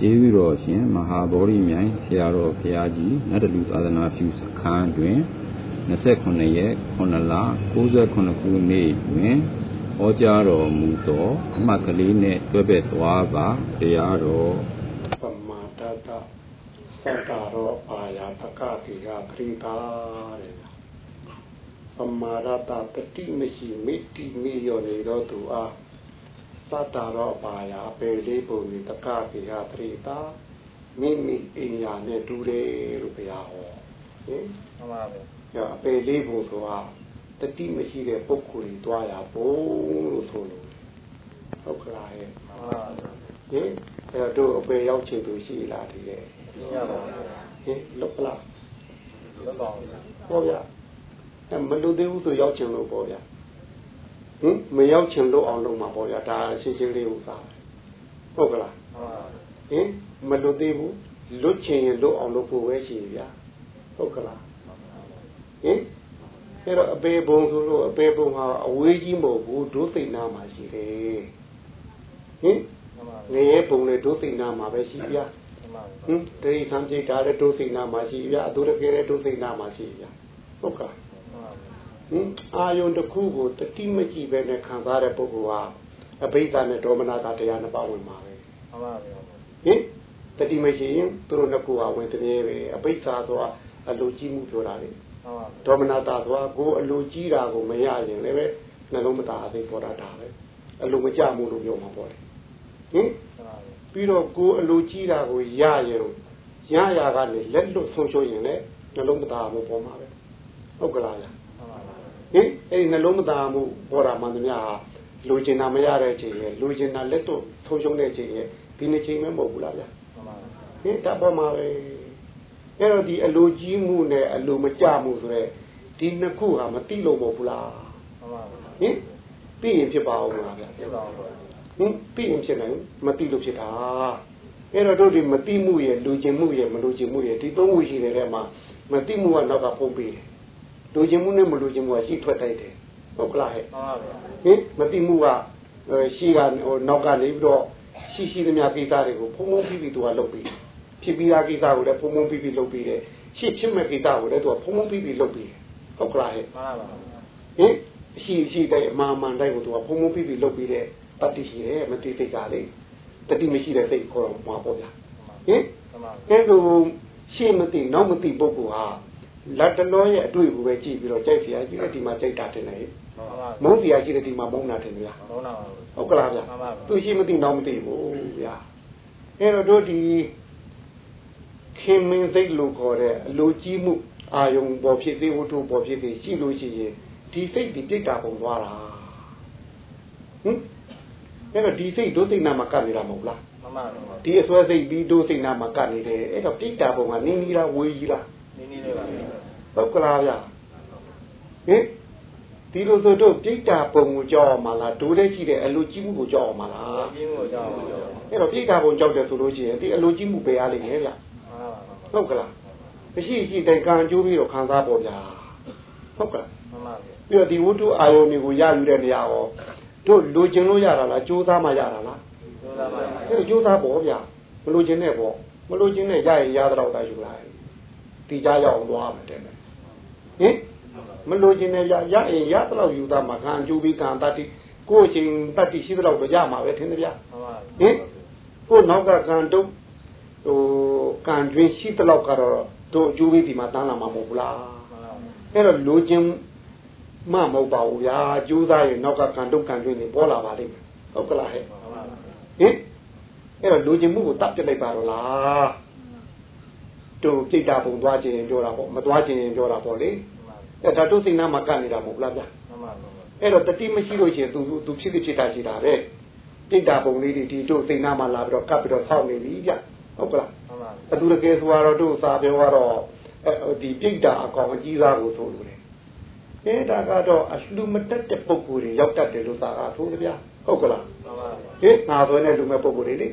ကျေးဇူးတော်ရှင်မဟာဗောဓိမြိုင်ဆရာတော်ဘုရားကြီးနတ်တလူသာသနာပြုစခန်းတွင်29ရက်9လ69ခုနှစ်တွင်ဟောကြားတော်မူသောအမှတ်ကလေးနဲ့တွဲဘက်သွားပါတရားတော်ပမာဒတသတ္တရောအာယာပကတိကပရိတာတဲ့ပမာဒတတတိမရှိမိတိမိရောနေတော့သူအား သတ္တရောအာယာပေလေးပုံနေတကတိကပရိတာမိမိအိညာနဲ့တူတယ်လို့ဘုရားဟောဟင်မှန်ပါဗျာအပေလေးပုံဆိုတာတတိမရှိတဲ့ပုဂ္ဂိုလ်တွေတွားရဖို့လို့ဆိုလို့ဟုတ်ကလားဟဲ့မှန်ပါဟင်အဲ့တော့အပေရောက်ချင်သူရှိလားဒီရဲ့ရပါဘူးဟင်လုတ်လားလုတ်ပါဘူးဟောဗျာအဲ့မလို့သေးဘူးဆိုရောက်ချင်လို့ပေါ့ဗျာ ဟင်မရောက်ချင်လို့အောင်လုပ်မှာပေါ့ဗျာဒါရှင်းရှင်းလေးဥစားဟုတ်ကလားဟင်မလွတ်သေးဘူးလွတ်ချင်ရင်လွတ်အောင်လုပ်ဖို့ပဲရှိဗျာဟုတ်ကလားဟင်အဲ့တော့အပေဘုံဆိုလို့အပေဘုံဟာအဝေးကြီးမဟုတ်ဘူးဒုသိဏမှာရှိတယ်ဟင်ငရဲဘုံနဲ့ဒုသိဏမှာပဲရှိဗျာဟင်တိရိသံจิตတာတဲ့ဒုသိဏမှာရှိဗျာအတုရကေတဲ့ဒုသိဏမှာရှိဗျာဟုတ်ကဲ့ ဟင်အာယုန်တစ်ခုကိုတတိမကြည့်ပဲနဲ့ခံစားတဲ့ပုဂ္ဂိုလ်ဟာအဘိဓါနဲ့ဒေါမနတာတရားနှစ်ပါးဝင်ပါပဲမှန်ပါဗျာဟင်တတိမရှိရင်သူတို့နှစ်ခုဟာဝင်တည်းပဲအဘိဓါဆိုတာအလိုကြည့်မှုပြောတာလေဒေါမနတာဆိုတာကိုအလိုကြီးတာကိုမရရင်လည်းပဲနှလုံးမသားအသိပေါ်တာဒါပဲအလိုမကြမှုလို့ပြောမှာပေါ့လေဟင်ပြီးတော့ကိုအလိုကြီးတာကိုရရင်ရရကနေလက်လွတ်ဆုံးရှုံးရင်လည်းနှလုံးမသားမှုပေါ်မှာပဲဟုတ်ကလား ဟင်အဲ့ဒီနှလုံးမသားမှုပေါ်တာမှန်သမျှဟာလူကျင်တာမရတဲ့အချိန်ရဲ့လူကျင်တာလက်တော့ဆုံးရှုံးတဲ့အချိန်ရဲ့ဒီနေ့ချိန်မဲမဟုတ်ဘူးလားဗျာဟင်တတ်ပေါ်မှာပဲအဲ့တော့ဒီအလိုကြီးမှုနဲ့အလိုမကြမှုဆိုရဲဒီနှစ်ခုဟာမတိလို့မဟုတ်ဘူးလားဟင်သိရင်ဖြစ်ပါအောင်လားဗျာဖြစ်ပါအောင်ဟင်သိရင်ဖြစ်နိုင်မသိလို့ဖြစ်တာအဲ့တော့တို့ဒီမသိမှုရဲ့လူကျင်မှုရဲ့မလူကျင်မှုရဲ့ဒီသုံးခုရှိနေတဲ့မှာမသိမှုကနောက်ကဖုံးပေးတယ် လူကျင်မှုနဲ့မလူကျင်မှုကရှိထွက်တိုက်တယ်ဟုတ်ကလားဟဲ့မှန်ပါဗျာဟင်မသိမှုကရှိကဟိုနောက်ကနေပြီးတော့ရှိရှိသမျှကိစ္စတွေကိုဖုံးဖုံးပြီးပြီးသူကလုပ်ပြီးဖြစ်ပြီးသားကိစ္စကိုလည်းဖုံဖုံပြီးပြီးလုပ်ပြီးတယ်ရှေ့ဖြစ်မဲ့ကိစ္စကိုလည်းသူကဖုံဖုံပြီးပြီးလုပ်ပြီးဟုတ်ကလားဟဲ့မှန်ပါပါဟင်ရှိရှိတဲ့အမှန်မှန်တိုင်းကိုသူကဖုံဖုံပြီးပြီးလုပ်ပြီးတဲ့တတိရှိတယ်မတိသိကြလေတတိမရှိတဲ့စိတ်ခေါ်တော့မှာပေါ့ဗျာဟင်အဲလိုရှေ့မသိနောက်မသိပုဂ္ဂိုလ်ဟာ လက်တလုံးရဲ့အတွေ့ကိုပဲကြည့်ပြီးတော့ကြိုက်စရာကြီးတဲ့ဒီမှာကြိုက်တာတင်တယ်မုန်းစရာကြီးတဲ့ဒီမှာမုန်းတာတင်ဗျာမုန်းတာပါဟုတ်ကလားဗျာသူရှိမသိတော့မသိဘူးဗျာအဲ့တော့တို့ဒီခင်မင်းစိတ်လို့ခေါ်တဲ့အလိုကြီးမှုအာယုံပေါ်ဖြစ်သေးဝတ္ထုပေါ်ဖြစ်သေးရှိလို့ရှိရင်ဒီစိတ်ဒီပြိတ္တာပုံသွားတာဟင်အဲ့တော့ဒီစိတ်ဒုစိတ်နာမှာကပ်နေတာမဟုတ်လားမှန်ပါပါဒီအစွဲစိတ်ပြီးဒုစိတ်နာမှာကပ်နေတယ်အဲ့တော့ပြိတ္တာပုံကနင်းကြီးလားဝေးကြီးလား နင်းနီးလေးပါဟုတ်ကလားဗျဟင်ဒီလိုဆိုတော့ပြိတ္တာပုံကိုကြောက်အောင်မလားဒိုးတဲ့ကြည့်တဲ့အလိုကြီးမှုကိုကြောက်အောင်မလားကြီးမှုကိုကြောက်အောင်အဲ့တော့ပြိတ္တာပုံကြောက်တယ်ဆိုလို့ရှိရင်ဒီအလိုကြီးမှုပဲအားလိမ့်မယ်ဗျဟုတ်ကလားမရှိရှိတိုင်ကံကျိုးပြီးတော့ခံစားပေါ်ဗျာဟုတ်ကလားမှန်ပါဗျာပြီးတော့ဒီဝတ္ထုအာယုန်တွေကိုရယူတဲ့နေရာရောတို့လိုချင်လို့ရတာလားကြိုးစားမှရတာလားကြိုးစားပါအဲ့ကြိုးစားပေါ်ဗျာမလိုချင်နဲ့ပေါ့မလိုချင်နဲ့ရရင်ရတော့တာယူလိုက် ဒီကြရအောင်သွားမယ်တဲ့ဟင်မလိုချင်နဲ့ရရရင်ရတော့ယူသားမှာကံကျိုးပြီးကံတတိကိုယ်ချင်းတတိရှိတော့တော့ရမှာပဲထင်တယ်ဗျာဟင်ကိုနောက်ကကံတုတ်ဟိုကံတွင်ရှိတဲ့လောက်ကတော့တို့အကျိုးပေးဒီမှာတန်းလာမှာမဟုတ်ဘူးလားအဲ့တော့လိုချင်မှမဟုတ်ပါဘူးဗျာကျိုးသားရင်နောက်ကကံတုတ်ကံတွင်နေပေါ်လာပါလိမ့်မယ်ဟုတ်ကလားဟဲ့ဟင်အဲ့တော့လိုချင်မှုကိုတတ်ပြလိုက်ပါတော့လား တို့စိတ်တာပုံသွားခြင်းပြောတာပေါ့မသွားခြင်းပြောတာပေါ့လေအဲ့ဒါတို့စိတ်နာမှာကပ်နေတာမဟုတ်လားဗျာအဲ့တော့တတိမရှိလို့ရှိရင် तू तू ဖြစ်ဖြစ်ဖြစ်တာရှိတာပဲစိတ်တာပုံလေးတွေဒီတို့စိတ်နာမှာလာပြီးတော့ကပ်ပြီးတော့ဆောက်နေပြီဗျာဟုတ်ကလားအတူတကယ်ဆိုတော့တို့စာပြောတော့ဒီပြိတ္တာအကောင်အကြီးစားကိုဆိုလို့လေအဲဒါကတော့အလှမတက်တဲ့ပုံကိုယ်တွေရောက်တတ်တယ်လို့သာကဆိုကြဗျာဟုတ်ကလားဟင်ငါဆိုနဲ့လူမဲ့ပုံကိုယ်တွေလေ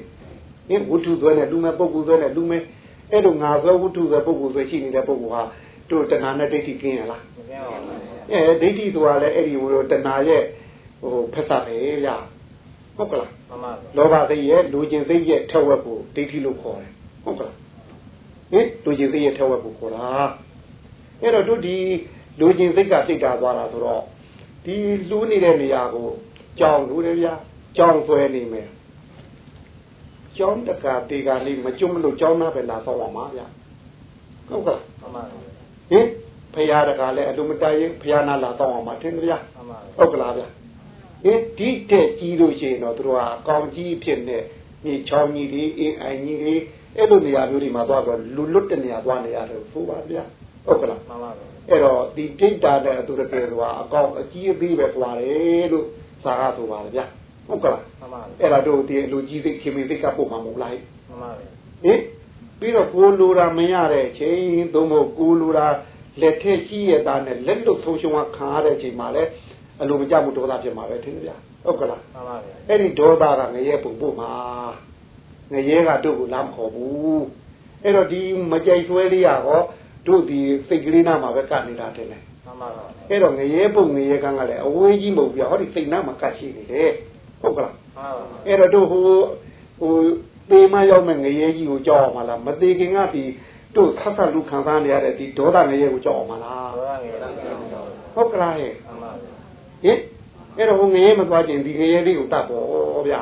ဟင်ဝတ္ထုဆိုနဲ့လူမဲ့ပုံကိုယ်ဆိုနဲ့လူမဲ့ အဲ့လိုငါဆိုဝတ္ထုဆိုပုံကိုယ်ဆိုရှိနေတဲ့ပုံကိုယ်ဟာတို့တဏှာနဲ့ဒိဋ္ဌိကင်းရလားမကင်းပါဘူးအဲဒိဋ္ဌိဆိုတာလည်းအဲ့ဒီဟိုတဏှာရဲ့ဟိုဖက်စာပဲဗျာဟဟုတ်ကလားမှန်ပါလောဘစိတ်ရဲ့လူကျင်စိတ်ရဲ့ထက်ဝက်ကိုဒိဋ္ဌိလို့ခေါ်တယ်ဟုတ်ကလားဟင်လူကျင်စိတ်ရဲ့ထက်ဝက်ကိုခေါ်တာအဲ့တော့တို့ဒီလူကျင်စိတ်ကစိတ်ဓာတ်သွားတာဆိုတော့ဒီလူနေတဲ့နေရာကိုကြောင်လို့တယ်ဗျာကြောင်ဆွဲနေမယ် ကြောင်တကာတေကာလေးမကျွတ်မလို့ကြောင်သားပဲလာတော့ပါမှာဗျာဟုတ်ကလားမှန်ပါဟင်ဖရာတကာလည်းအလိုမတရင်ဖရာနာလာတော့အောင်ပါထင်ကြဗျာမှန်ပါဟုတ်ကလားဗျာဟင်ဒီတဲ့ကြီးလို့ရှိရင်တော့သူတို့ဟာကောင်းကြီးဖြစ်နေမြေချောင်းကြီးတွေအင်းအိုင်ကြီးတွေအဲ့လိုနေရာမျိုးတွေမှာသွားတော့လူလွတ်တဲ့နေရာသွားနေရတယ်ဆိုပါဗျာဟုတ်ကလားမှန်ပါအဲ့တော့ဒီပြိတ္တာတဲ့အတူတကယ်ဆိုတာအကောင်အကြီးအသေးပဲသွားတယ်လို့သာကဆိုပါလေဗျာ ဟုတ်ကလားမှန်ပါအဲ့ဒါတို့ဒီလူကြီးသိခင်မင်းသိကပို့မှာမဟုတ်လားမှန်ပါဟင်ပြီးတော့ကိုလိုတာမရတဲ့ချိန်သို့မဟုတ်ကိုလိုတာလက်ထက်ရှိရတာနဲ့လက်လွတ်ဆုံးရှုံးခံရတဲ့ချိန်မှာလဲအလိုမကျမှုဒေါသဖြစ်မှာပဲထင်ကြဗျာဟုတ်ကလားမှန်ပါအဲ့ဒီဒေါသကငရဲပုံပို့မှာငရဲကတို့ကိုလမ်းခေါ်ဘူးအဲ့တော့ဒီမကြိုက်ဆွဲလေးရဟောတို့ဒီစိတ်ကလေးနာမှာပဲကနေတာတင်တယ်မှန်ပါအဲ့တော့ငရဲပုံငရဲကန်းကလည်းအဝေးကြီးမဟုတ်ဘူးဟောဒီစိတ်နာမှာကတ်ရှိနေတယ် ဟုတ်ကလားမှန်ပါအဲ့တော့တို့ဟိုဟိုသေမရောက်မဲ့ငရဲကြီးကိုကြောက်အောင်မလားမသေးခင်ကဒီတို့ဆတ်ဆတ်လူခံစားနေရတဲ့ဒီဒေါသငရဲကိုကြောက်အောင်မလားဘောရငယ်လားဟုတ်ကလားဟဲ့မှန်ပါဟင်အဲ့တော့ဟိုငရဲမသွားခြင်းဒီငရဲလေးကိုတတ်ပေါ့ဗျာ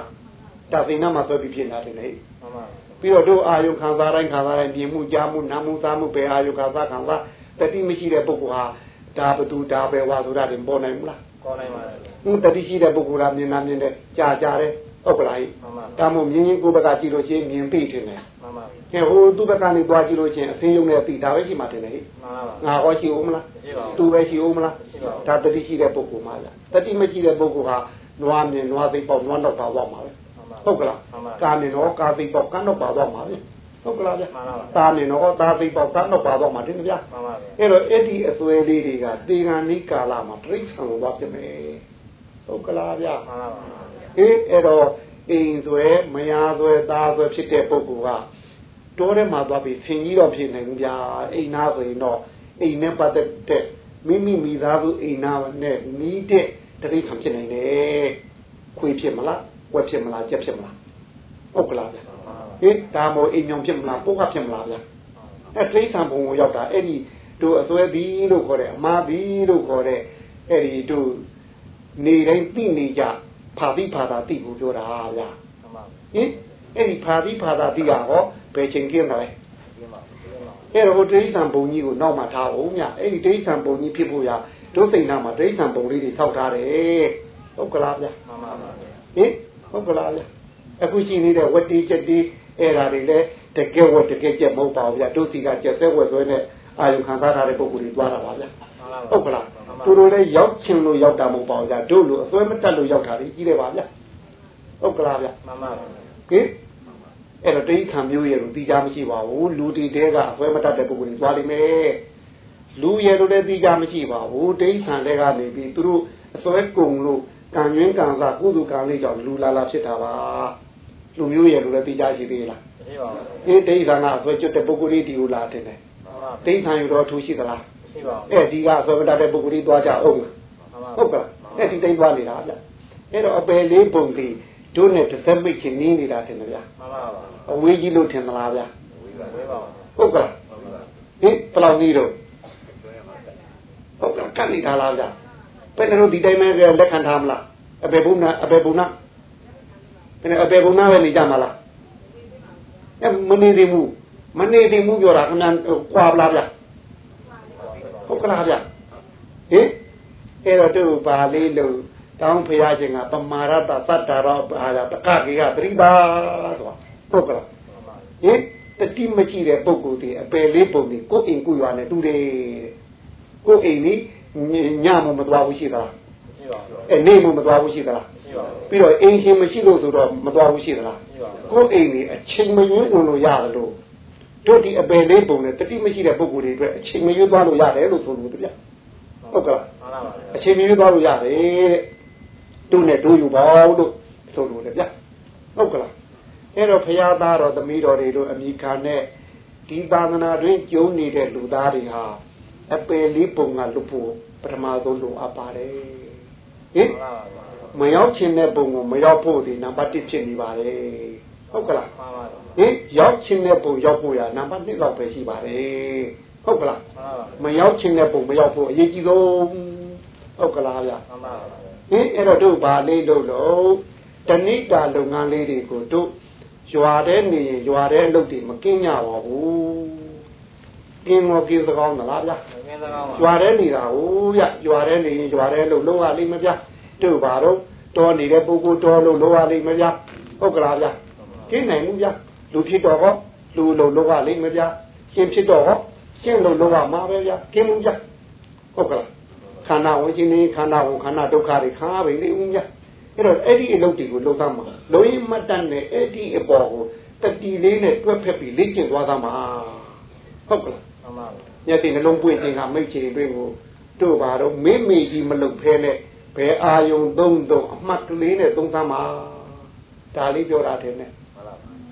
တသိနာမှာဆွဲပြီးဖြစ်နေတာတယ်လေမှန်ပါပြီးတော့တို့အာယုခံစားတိုင်းခံစားတိုင်းမြင်မှုကြားမှုနားမှုစားမှုပဲအာယုခံစားခံစားတတိမရှိတဲ့ပုဂ္ဂိုလ်ဟာဒါဘသူဒါပဲဝါဆိုတာတွေပေါ်နိုင်မလားကောင်းနိုင်ပါဟ င်းတတိရှိတဲ့ပုဂ္ဂိုလ်ကမြင်နာမြင်တဲ့ကြာကြာတယ်ဟုတ်ကလားဟိမှန်ပါဒါမှမဟုတ်မြင်ရင်ကိုယ်ဘက်ကကြည့်လို့ရှိရင်မြင်သိတယ်နဲ့မှန်ပါဟဲ့ဟိုသူ့ဘက်ကနေသွားကြည့်လို့ချင်းအစင်းယုံနဲ့သိဒါပဲရှိမှတယ်လေမှန်ပါငါဟောရှိဦးမလားရှိပါဘူးသူပဲရှိဦးမလားရှိပါဘူးဒါတတိရှိတဲ့ပုဂ္ဂိုလ်မှလားတတိမရှိတဲ့ပုဂ္ဂိုလ်ဟာနွားမြင်နွားသိပေါက်နွားတော့ပါသွားမှာပဲမှန်ပါဟုတ်ကလားမှန်ပါကာမြင်တော့ကာသိပေါက်ကန်းတော့ပါသွားမှာပဲဟုတ်ကလားဗျမှန်ပါတာမြင်တော့သာသိပေါက်ကန်းတော့ပါသွားမှာတင်ဗျာမှန်ပါအဲ့တော့အဲ့ဒီအစွဲလေးတွေကတေဂန်နိကာလမှာပြိဋ္ဌာန်သွားပြမယ် ဟုတ်ကလားဗျမှန်ပါအေးအဲ့တော့အိမ်ဆွဲမယားဆွဲသားဆွဲဖြစ်တဲ့ပုဂ္ဂိုလ်ကတိုးထဲမှာသွားပြီးဆင်ကြီးတော့ဖြစ်နိုင်ဘူးဗျာအိမ်နာဆိုရင်တော့အိမ်နဲ့ပတ်သက်တဲ့မိမိမိသားစုအိမ်နာနဲ့နီးတဲ့တတိခံဖြစ်နိုင်တယ်ခွေဖြစ်မလားဝက်ဖြစ်မလားကြက်ဖြစ်မလားဟုတ်ကလားဗျဟင်ဒါမို့အိမ်ညောင်ဖြစ်မလားပုဂ္ဂဖြစ်မလားဗျအဲတိဋ္ဌံဘုံကိုရောက်တာအဲ့ဒီတို့အစွဲပြီးလို့ခေါ်တယ်အမာပြီးလို့ခေါ်တဲ့အဲ့ဒီတို့ နေတိုင်းသိနေကြဖာတိဖာတာတိကိုပြောတာဗျာမှန်ပါဟင်အဲ့ဒီဖာတိဖာတာတိကဟောဘယ်ချိန်ကျင်းတယ်လဲဒီမှာဒီမှာအဲ့တော့ဟိုတိဋ္ဌံဘုံကြီးကိုနောက်မှထားအောင်မြအဲ့ဒီတိဋ္ဌံဘုံကြီးဖြစ်ဖို့ရတို့စိတ်နာမှာတိဋ္ဌံဘုံလေးတွေထောက်ထားတယ်ဟုတ်ကလားဗျာမှန်ပါဟင်ဟုတ်ကလားဗျာအခုရှိနေတဲ့ဝတ္တိချက်တိအဲ့ဒါတွေလည်းတကယ်ဝတ်တကယ်ချက်မဟုတ်ပါဘူးဗျာတို့စီကချက်သက်ဝတ်ဆွဲနဲ့အာယုခံစားထားတဲ့ပုံကိုယ်တွေသွားတာပါဗျာဟုတ်ကလား သူတို့လည်းရောက်ချင်လို့ရောက်တာမဟုတ်ပါဘူးဗျာတို့လိုအစွဲမတက်လို့ရောက်တာကြီးတယ်ပါဗျာဟုတ်ကလားဗျာမှန်ပါဟင်အဲ့တော့တိဋ္ဌံမျိုးရဲ့လို့သိကြမရှိပါဘူးလူတီတဲကအစွဲမတတ်တဲ့ပုဂ္ဂိုလ်တွေသွားလိမ့်မယ်လူရဲ့လို့လည်းသိကြမရှိပါဘူးတိဋ္ဌံတွေကနေပြီးသူတို့အစွဲကုံလို့ကံရင်းကံစားကုသကံလေးကြောင့်လူလာလာဖြစ်တာပါလူမျိုးရဲ့လို့လည်းသိကြရှိသေးလားရှိပါဘူးအေးတိဋ္ဌံကအစွဲကျွတ်တဲ့ပုဂ္ဂိုလ်လေးဒီကိုလာတယ်လေမှန်ပါတိဋ္ဌံယူတော့ထူရှိသလား ရှိပါဘူးအဲ့ဒီကအစွဲမတတ်တဲ့ပုဂ္ဂိုလ်လေးသွားကြအောင်မှန်ပါဟုတ်ကဲ့အဲ့ဒီတိတ်သွားနေတာဗျအဲ့တော့အပယ်လေးပုံပြီးတို့နဲ့တစ်သက်မိတ်ချင်းနင်းနေတာတင်တယ်ဗျမှန်ပါပါအဝေးကြီးလို့ထင်သလားဗျဝေးပါဝေးပါဟုတ်ကဲ့ဟင်ဘယ်လောက်ကြီးတော့ဟုတ်ကဲ့ကတ်နေတာလားဗျဘယ်လိုဒီတိုင်းမဲလက်ခံထားမလားအပေဘုံနာအပေဘုံနာဘယ်အပေဘုံနာပဲနေကြမလားအဲမနေသေးဘူးမနေသေးဘူးပြောတာခဏကွာပလားဗျ ဟုတ်ကလားဗျဟင်အဲ့တော့သူပါလေးလို့တောင်းဖရာခြင်းကပမာရတသတ္တရောအာရတကကေကပရိပါဆိုတာဟုတ်ကလားဟင်တတိမရှိတဲ့ပုဂ္ဂိုလ်တွေအပယ်လေးပုံတွေကိုယ်အိမ်ကိုယ်ရွာနဲ့တူတယ်ကိုယ်အိမ်นี่ညမမသွားဘူးရှိသလားရှိပါဘူးအဲနေမမသွားဘူးရှိသလားရှိပါဘူးပြီးတော့အိမ်ရှင်မရှိလို့ဆိုတော့မသွားဘူးရှိသလားရှိပါဘူးကိုယ်အိမ်นี่အချိန်မရွေးဝင်လို့ရတယ်လို့ တို့ဒီအပယ်လေးပုံနဲ့တတိမရှိတဲ့ပုဂ္ဂိုလ်တွေအတွက်အချိန်မရွေးသွားလို့ရတယ်လို့ဆိုလို့တပြဟုတ်ကလားမှန်ပါပါအချိန်မရွေးသွားလို့ရတယ်တဲ့တို့နဲ့တို့ယူပါလို့ဆိုလို့လေဗျဟုတ်ကလားအဲ့တော့ဖရာသားတော်သမီးတော်တွေတို့အမိခံနဲ့ဒီသာသနာတွင်ကျုံနေတဲ့လူသားတွေဟာအပယ်လေးပုံကလွတ်ဖို့ပထမဆုံးလိုအပ်ပါတယ်ဟင်မှန်ပါပါမရောက်ခြင်းတဲ့ပုံကိုမရောက်ဖို့ဒီနံပါတ်1ဖြစ်နေပါတယ် ဟုတ်ကလားမှန်ပါပါဟင်ရောက်ခြင်းတဲ့ပုံရောက်ဖို့ရနံပါတ်1လောက်ပဲရှိပါတယ်ဟုတ်ကလားမှန်ပါပါမရောက်ခြင်းတဲ့ပုံမရောက်ဖို့အရေးကြီးဆုံးဟုတ်ကလားဗျာမှန်ပါပါဟင်အဲ့တော့တို့ဗာလေးလို့လို့တဏိတာလုပ်ငန်းလေးတွေကိုတို့ရွာတဲ့နေရင်ရွာတဲ့အလုပ်တွေမကင်းကြပါဘူးကင်းမောကင်းသကောင်းသလားဗျာငင်းစကားပါရွာတဲ့နေတာဟိုဗျရွာတဲ့နေရင်ရွာတဲ့လို့လုံးဝလိမ့်မဗျတို့ဗာတော့တော်နေတဲ့ပုဂ္ဂိုလ်တော်လို့လုံးဝလိမ့်မဗျဟုတ်ကလားဗျ ကင်းနိုင်မှုဗျလူဖြစ်တော့ဟောလူလို့လုံးဝလိမ့်မဗျရှင်ဖြစ်တော့ဟောရှင်းလို့လုံးဝမှာပဲဗျကင်းမှုဗျဟုတ်ကလားခန္ဓာဝင်ခြင်းနေခန္ဓာဝင်ခန္ဓာဒုက္ခတွေခံရပြီလေဦးမြတ်အဲ့တော့အဲ့ဒီအလုပ်တွေကိုလုပ်သားမှာလုံရင်မတ်တတ်နဲ့အဲ့ဒီအပေါ်ကိုတတိလေးနဲ့တွက်ဖက်ပြီးလေ့ကျင့်သွားသားမှာဟုတ်ကလားမှန်ပါပါညတိနှလုံးပွင့်ခြင်းကမိတ်ချင်တွင်ကိုတို့ပါတော့မေ့မေ့ကြီးမလုပ်ဖဲနဲ့ဘယ်အာယုံသုံးသုံးအမှတ်ကလေးနဲ့သုံးသားမှာဒါလေးပြောတာတယ်နဲ့မှန်ပါပါ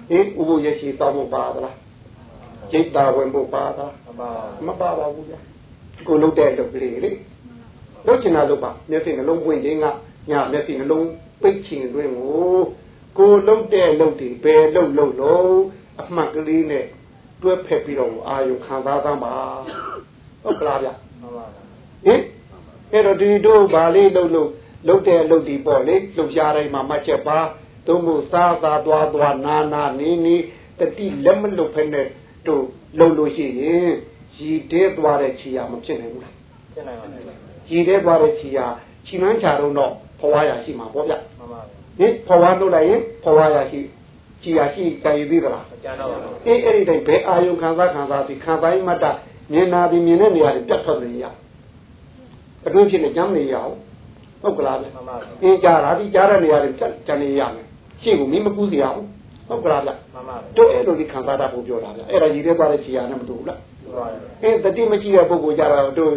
ဟင်ဥပုရရှိတောင်းဖို့ပါသလားจิตတာဝင်ဖို့ပါသလားမှန်ပါပါမပါပါဘူးဗျာကိုလုပ်တဲ့လုပ်ကလေးလေလုပ်ချင်တာလုပ်ပါမျက်စိနှလုံးပွင့်ခြင်းကညာမျက်စိနှလုံးပိတ်ချင်တွင်ကိုကိုလုပ်တဲ့လုပ်တွေဘယ်လုပ်လုပ်လို့အမှတ်ကလေးနဲ့တွဲဖက်ပြီးတော့အာယုခံစားသားပါဟုတ်ကလားဗျာမှန်ပါပါဟင်အဲ့တော့ဒီတို့ဗာလေးလုပ်လို့လုပ်တဲ့လုပ်ဒီပေါ့လေလှုပ်ရှားတိုင်းမှာမှတ်ချက်ပါ သုံးဖို့စားစားသွားသွားနာနာနေနေတတိလက်မလွတ်ဖက်နဲ့တို့လှုပ်လို့ရှိရင်ရည်တဲသွားတဲ့ခြေရမဖြစ်နိုင်ဘူးလားရှင်းနိုင်ပါပြီရည်တဲသွားတဲ့ခြေရခြိမှန်းချတော့တော့ဘဝရရှိမှာပေါ့ဗျမှန်ပါပါဟင်ဘဝနှုတ်လိုက်ရင်ဘဝရရှိခြေရရှိကြည်သေးသလားအကျဉ်းတော့ပါအေးအဲ့ဒီတိုင်းဘယ်အာယုခံစားခံစားပြီးခံတိုင်းမတ်တမြင်နာပြီးမြင်တဲ့နေရာတွေပြတ်ထွက်နေရအတွင်းဖြစ်နေကြမ်းနေရအောင်ဟုတ်ကလားဗျမှန်ပါပါအင်းကြားတာဒီကြားတဲ့နေရာတွေပြတ်ကြနေရမယ် ရှေ့ကိုမင်းမကူးစီအောင်ဟုတ်ကလားဗျမှန်ပါပါတို့အဲ့လိုဒီခံစားတာဖို့ပြောတာဗျအဲ့ဒါရည်ရဲသွားတဲ့ခြေရနဲ့မတူဘူးလားဟုတ်ပါရဲ့အင်းတတိမရှိတဲ့ပုဂ္ဂိုလ်ကြတော့တို့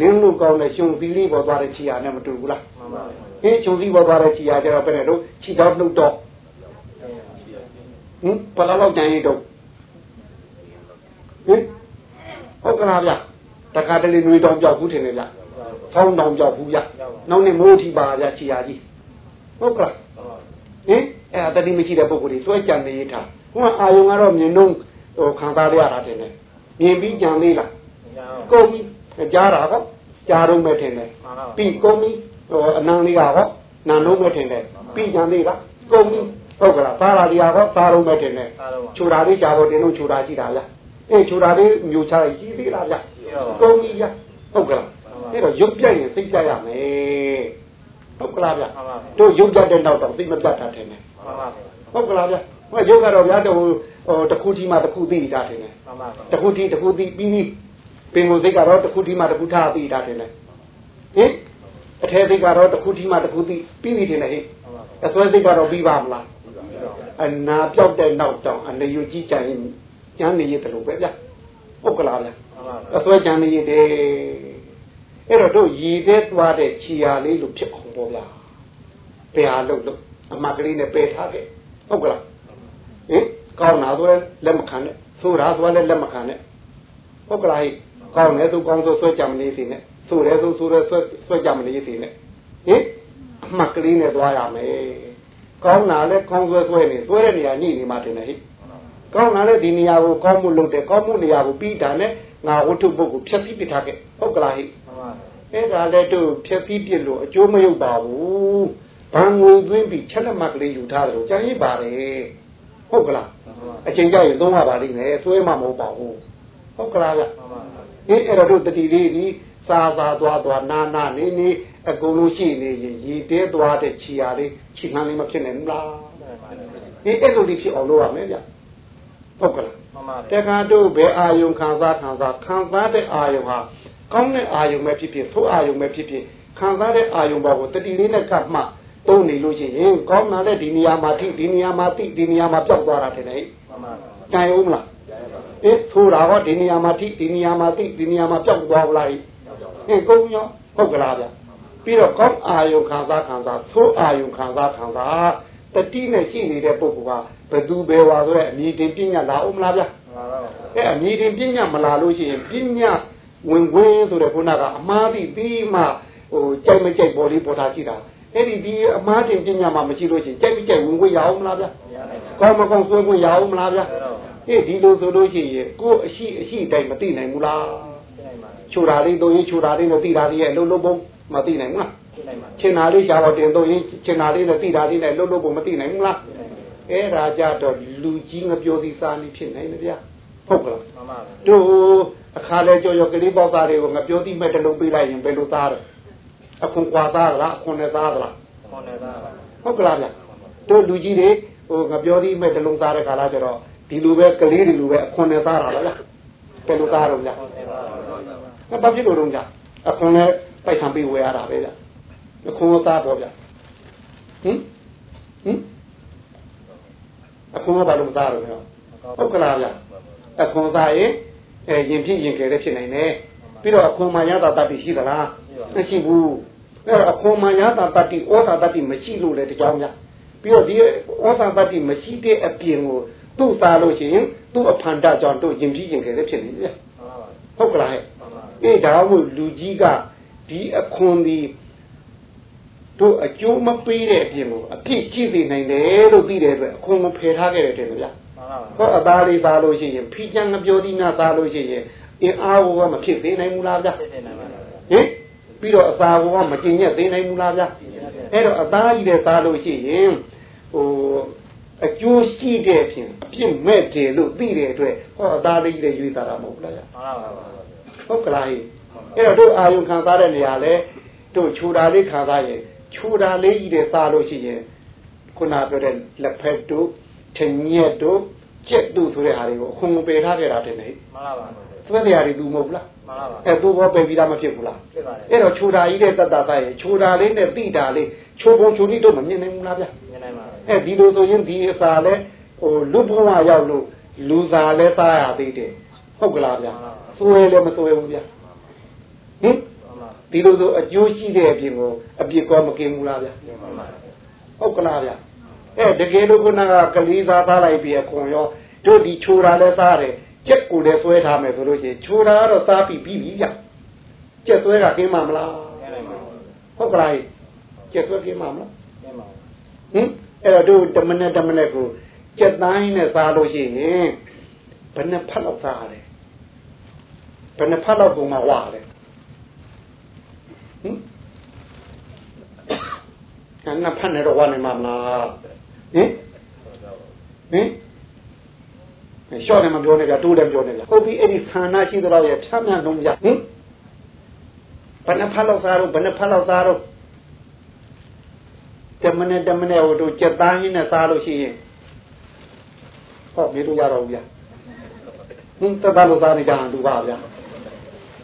နင်းလို့ကောင်းတဲ့ရှင်သီလေးပေါ်သွားတဲ့ခြေရနဲ့မတူဘူးလားမှန်ပါပါအင်းရှင်သီပေါ်သွားတဲ့ခြေရကြတော့ဘယ်နဲ့တို့ခြေတော်နှုတ်တော့ဟင်ဘယ်လောက်ကြံရတော့ဟင်ဟုတ်ကလားဗျတခါတလေနှွေတောင်ပြောက်ဘူးထင်တယ်ဗျဖောင်းတောင်ပြောက်ဘူးဗျနောက်နေ့မိုးထီပါဗျခြေရကြီးဟုတ်ကလား ဟင်အဲ့ဒါတတိမရှိတဲ့ပုံကိုယ်တွေစွဲကြံနေရထားဟိုကအာယုံကတော့မြင်တော့ဟိုခံစားရတာတင်တယ်မြင်ပြီးကြံလေးလားကုန်ပြီကြားတာကောကြားတော့မဲ့ထင်တယ်ပြီးကုန်ပြီဟိုအနံလေးကတော့နာလုံးမဲ့ထင်တယ်ပြီးကြံလေးလားကုန်ပြီဟုတ်ကလားသားရာဒီကတော့သားလုံးမဲ့ထင်တယ်ခြူတာလေးကြားတော့တင်လို့ခြူတာရှိတာလားအေးခြူတာလေးမျိုးချလိုက်ရှိသေးလားဗျကုန်ပြီဗျဟုတ်ကလားအဲ့တော့ရုပ်ပြက်ရင်စိတ်ကြရမယ် ဟုတ်ကလားဗျတို့ရုပ်ကြတဲ့နောက်တော့သိမပြတ်တာထင်တယ်ဟုတ်ကလားဗျဟိုရုပ်ကတော့ဗျာတို့ဟိုတစ်ခုကြီးမှတစ်ခုသိနေတာထင်တယ်တစ်ခုကြီးတစ်ခုသိပြီးပြီးပင်ကိုစိတ်ကတော့တစ်ခုကြီးမှတစ်ခုထားသိတာထင်တယ်ဟင်အထဲစိတ်ကတော့တစ်ခုကြီးမှတစ်ခုသိပြီးပြီးထင်တယ်ဟင်အစွဲစိတ်ကတော့ပြီးပါမလားအနာပြောက်တဲ့နောက်တောင်အနေယူကြီးကြရင်ကျမ်းနေရတယ်လို့ပဲဗျဟုတ်ကလားဗျအစွဲကျမ်းနေရတယ် အဲ့တော့တို့ရည်တဲ့သွားတဲ့ခြီယာလေးလို့ဖြစ်အောင်ပေါ့ဗျာဘယ်ဟာလို့လို့အမှတ်ကလေးနဲ့ပယ်ထားခဲ့ဟုတ်ကလားဟင်ကောင်းတာဆိုလည်းလက်မခံနဲ့ဆိုးတာဆိုလည်းလက်မခံနဲ့ဟုတ်ကလားဟိကောင်းတယ်ဆိုကောင်းဆိုဆွဲကြမနေစေနဲ့ဆိုတယ်ဆိုဆိုတယ်ဆွဲဆွဲကြမနေစေနဲ့ဟင်အမှတ်ကလေးနဲ့သွားရမယ်ကောင်းတာလည်းကောင်းဆွဲဆွဲနေဆွဲတဲ့နေရာညှိနေမှတင်တယ်ဟိကောင်းတာလည်းဒီနေရာကိုကောင်းမှုလုပ်တယ်ကောင်းမှုနေရာကိုပြီးတာနဲ့ငါဝတ္ထုပုဂ္ဂိုလ်ဖြည့်ဆည်းပစ်ထားခဲ့ဟုတ်ကလားဟိမှန်ပါ အဲ့ဒါလည်းတို့ဖြည့်ဆည်းပစ်လို့အကျိုးမရောက်ပါဘူးဘန်ငွေသွင်းပြီးချက်လက်မှတ်ကလေးယူထားတယ်လို့ကြံရည်ပါတယ်ဟုတ်ကလားအချိန်ကြရင်သုံးရပါလိမ့်မယ်ဆွဲမှမဟုတ်ပါဘူးဟုတ်ကလားဗျမှန်ပါဟင်အဲ့တော့တို့တတိလေးဒီစာစာသွားသွားနာနာနေနေအကုန်လုံးရှိနေရင်ရည်တဲသွားတဲ့ခြေရာလေးခြေနှမ်းလေးမဖြစ်နိုင်ဘူးလားဟင်အဲ့လိုဒီဖြစ်အောင်လုပ်ရမယ်ဗျဟုတ်ကလားမှန်ပါတခါတို့ဘယ်အာယုံခံစားခံစားခံစားတဲ့အာယုံဟာ ကောင်းတဲ့အာယုံပဲဖြစ်ဖြစ်ဆိုးအာယုံပဲဖြစ်ဖြစ်ခံစားတဲ့အာယုံဘောကိုတတိလေးနဲ့ကပ်မှသုံးနေလို့ရှိရင်ကောင်းတာလည်းဒီနေရာမှာထိဒီနေရာမှာတိဒီနေရာမှာပြောက်သွားတာတဲ့လေမှန်ပါတိုင်အောင်မလားအေးထိုးတာဟောဒီနေရာမှာထိဒီနေရာမှာတိဒီနေရာမှာပြောက်သွားပါလားဟင်ကုန်းရောဟုတ်ကလားဗျပြီးတော့ကောင်းအာယုခံစားခံစားသိုးအာယုခံစားခံစားတတိနဲ့ရှိနေတဲ့ပုဂ္ဂိုလ်ကဘသူပဲဝါဆိုတဲ့အမြည်တင်ပညာလာအောင်မလားဗျမှန်ပါအဲအမြည်တင်ပညာမလာလို့ရှိရင်ပညာ ဝင်ဝင်ဆိုတဲ့ခုနကအမှားသိပြီးမှဟိုကြိုက်မကြိုက်ပေါ်လေးပေါ်တာရှိတာအဲ့ဒီဒီအမားတင်ပညာမှမရှိလို့ရှိရင်ကြိုက်ပြီးကြိုက်ဝင်ခွင့်ရအောင်မလားဗျာမရနိုင်ဘူးကောင်းမကောင်းဆွဲခွင့်ရအောင်မလားဗျာအဲ့တော့ဟေးဒီလိုဆိုလို့ရှိရင်ကိုယ်အရှိအရှိတိုင်းမသိနိုင်ဘူးလားသိနိုင်ပါလေချိုတာလေးတော့ရင်ချိုတာလေးနဲ့သိတာလေးရဲ့လုံးလုံးပုံမသိနိုင်ဘူးလားသိနိုင်ပါလေချင်တာလေးရှားတော့တင်တော့ရင်ချင်တာလေးနဲ့သိတာလေးနဲ့လုံးလုံးပုံမသိနိုင်ဘူးလားသိနိုင်ပါလေအဲ့ဒါကြတော့လူကြီးငပြောသည်စားနေဖြစ်နိုင်တယ်ဗျာဟုတ်ကလားမှန်ပါပဲတို့ အခါလဲကြော်ကြော်ကလေးပေါက်သားတွေကိုငပြောသည်မဲ့တစ်လုံးပေးလိုက်ရင်ဘယ်လိုသားလဲအခွန်ကွာသားလားအခွန်နဲ့သားလားခေါင်းနေတာဟုတ်ကလားဗျာတို့လူကြီးတွေဟိုငပြောသည်မဲ့တစ်လုံးသားတဲ့ခါလာကျတော့ဒီလိုပဲကလေးတွေလိုပဲအခွန်နဲ့သားတာလားဗျာဘယ်လိုသားတော့ဗျာခေါင်းနေတာအဲ့ဘာဖြစ်လို့တော့ဗျာအခွန်နဲ့ပိုက်ဆံပေးဝယ်ရတာပဲဗျာအခွန်ကသားတော့ဗျာဟင်ဟင်အခွန်ကဘာလို့မသားတော့ဗျာဟုတ်ကလားဗျာအခွန်သားရင် အဲရင်ဖြစ်ရင်ကလေးဖြစ်နိုင်တယ်ပြီးတော့အခွန်မှရတာတတ်ပြီးရှိသလားမရှိဘူးအဲ့တော့အခွန်မှရတာတတ်ပြီးဩသာတတ်ပြီးမရှိလို့လေတကြောင်ဗျာပြီးတော့ဒီဩသာတတ်ပြီးမရှိတဲ့အပြင်ကိုသူ့သားလို့ရှိရင်သူ့အဖန္တကြောင့်တို့ရင်ဖြစ်ရင်ကလေးဖြစ်နေတယ်ဗျာမှန်ပါပါဟုတ်ကလားဟဲ့မှန်ပါအေးဒါမှမဟုတ်လူကြီးကဒီအခွန်ဒီတို့အကျိုးမပေးတဲ့အပြင်ကိုအပြစ်ကြည့်သိနိုင်တယ်လို့သိတဲ့အတွက်အခွန်ကိုဖယ်ထားခဲ့တယ်တဲ့ဗျာမှန်ပါပါ ဟောအသားလေးသားလို့ရှိရင်ဖီးချမ်းငပြောသီးများသားလို့ရှိရင်အင်းအားဘောကမဖြစ်သေးနိုင်ဘူးလားဗျာသိသိနိုင်ပါလေဟင်ပြီးတော့အသာဘောကမကျင်ညက်သေးနိုင်ဘူးလားဗျာအဲ့တော့အသားကြီးတဲ့သားလို့ရှိရင်ဟိုအကျိုးရှိတဲ့အပြင်အပြစ်မဲ့တယ်လို့သိတဲ့အတွက်ဟောအသားလေးကြီးတဲ့ရွေးသားတာမဟုတ်ဘူးလားဗျာမှန်ပါပါဟုတ်ကလားဟိအဲ့တော့တို့အာယုံခံစားတဲ့နေရာလဲတို့ခြူတာလေးခံစားရင်ခြူတာလေးကြီးတဲ့စားလို့ရှိရင်ခုနပြောတဲ့လက်ဖက်တို့ထညက်တို့ ကြက်တို့ဆိုတဲ့ဟာတွေကိုအခွန်ပယ်ထားခဲ့တာတဲ့နေမှန်ပါပါသွဲတရားတွေသူမဟုတ်ဘူးလားမှန်ပါပါအဲ့သူဘောပယ်ပြီးသားမဖြစ်ဘူးလားဖြစ်ပါတယ်အဲ့တော့ခြူတာကြီးတဲ့တတ်တာသားရင်ခြူတာလေးနဲ့တိတာလေးခြူပုံခြူတိတို့မမြင်နိုင်ဘူးလားဗျမြင်နိုင်ပါလေအဲ့ဒီလိုဆိုရင်ဒီအစာလဲဟိုလူဘဝရောက်လို့လူစားလဲစားရသေးတယ်ဟုတ်ကလားဗျစွဲလည်းမစွဲဘူးဗျဟင်မှန်ပါဒီလိုဆိုအကျိုးရှိတဲ့အပြင်ကိုအပြစ်ကောမကင်းဘူးလားဗျမှန်ပါဟုတ်ကလားဗျ အဲတကယ်လို့ခုနကကလေးစားသားလိုက်ပြီးအခွန်ရောတို့ဒီချိုတာလဲစားတယ်ကြက်ကိုလည်းဆွဲထားမယ်ဆိုလို့ရှိရင်ချိုတာကတော့စားပြီးပြီးပြီဗျကြက်ဆွဲကကင်းမှာမလားမြင်နိုင်ပါဟုတ်ကလားကြက်ဆွဲကင်းမှာမလားမြင်ပါဟင်အဲ့တော့တို့တမနဲ့တမနဲ့ကိုကြက်တိုင်းနဲ့စားလို့ရှိရင်ဘယ်နှဖက်လောက်စားရလဲဘယ်နှဖက်လောက်ပုံမှာဝါလဲဟင်အဲ့နှဖက်နဲ့တော့ဝါနေမှာမလား ဟင်ဟင်ရှော့တယ်မပြောနဲ့ကြတိုးတယ်ပြောနေကြဟုတ်ပြီအဲ့ဒီဌာနရှိတော့ရဲ့ဖြမ်းမြလုံးကြဟင်ဘယ်နှဖက်လောက်စားတော့ဘယ်နှဖက်လောက်စားတော့တမနဲ့တမနဲ့ဟိုတို့ကြက်သားရင်းနဲ့စားလို့ရှိရင်ဟောမေးလို့ရတော့ဘူးဗျာဟင်းတသားလို့စားနေကြတာသူပါဗျာ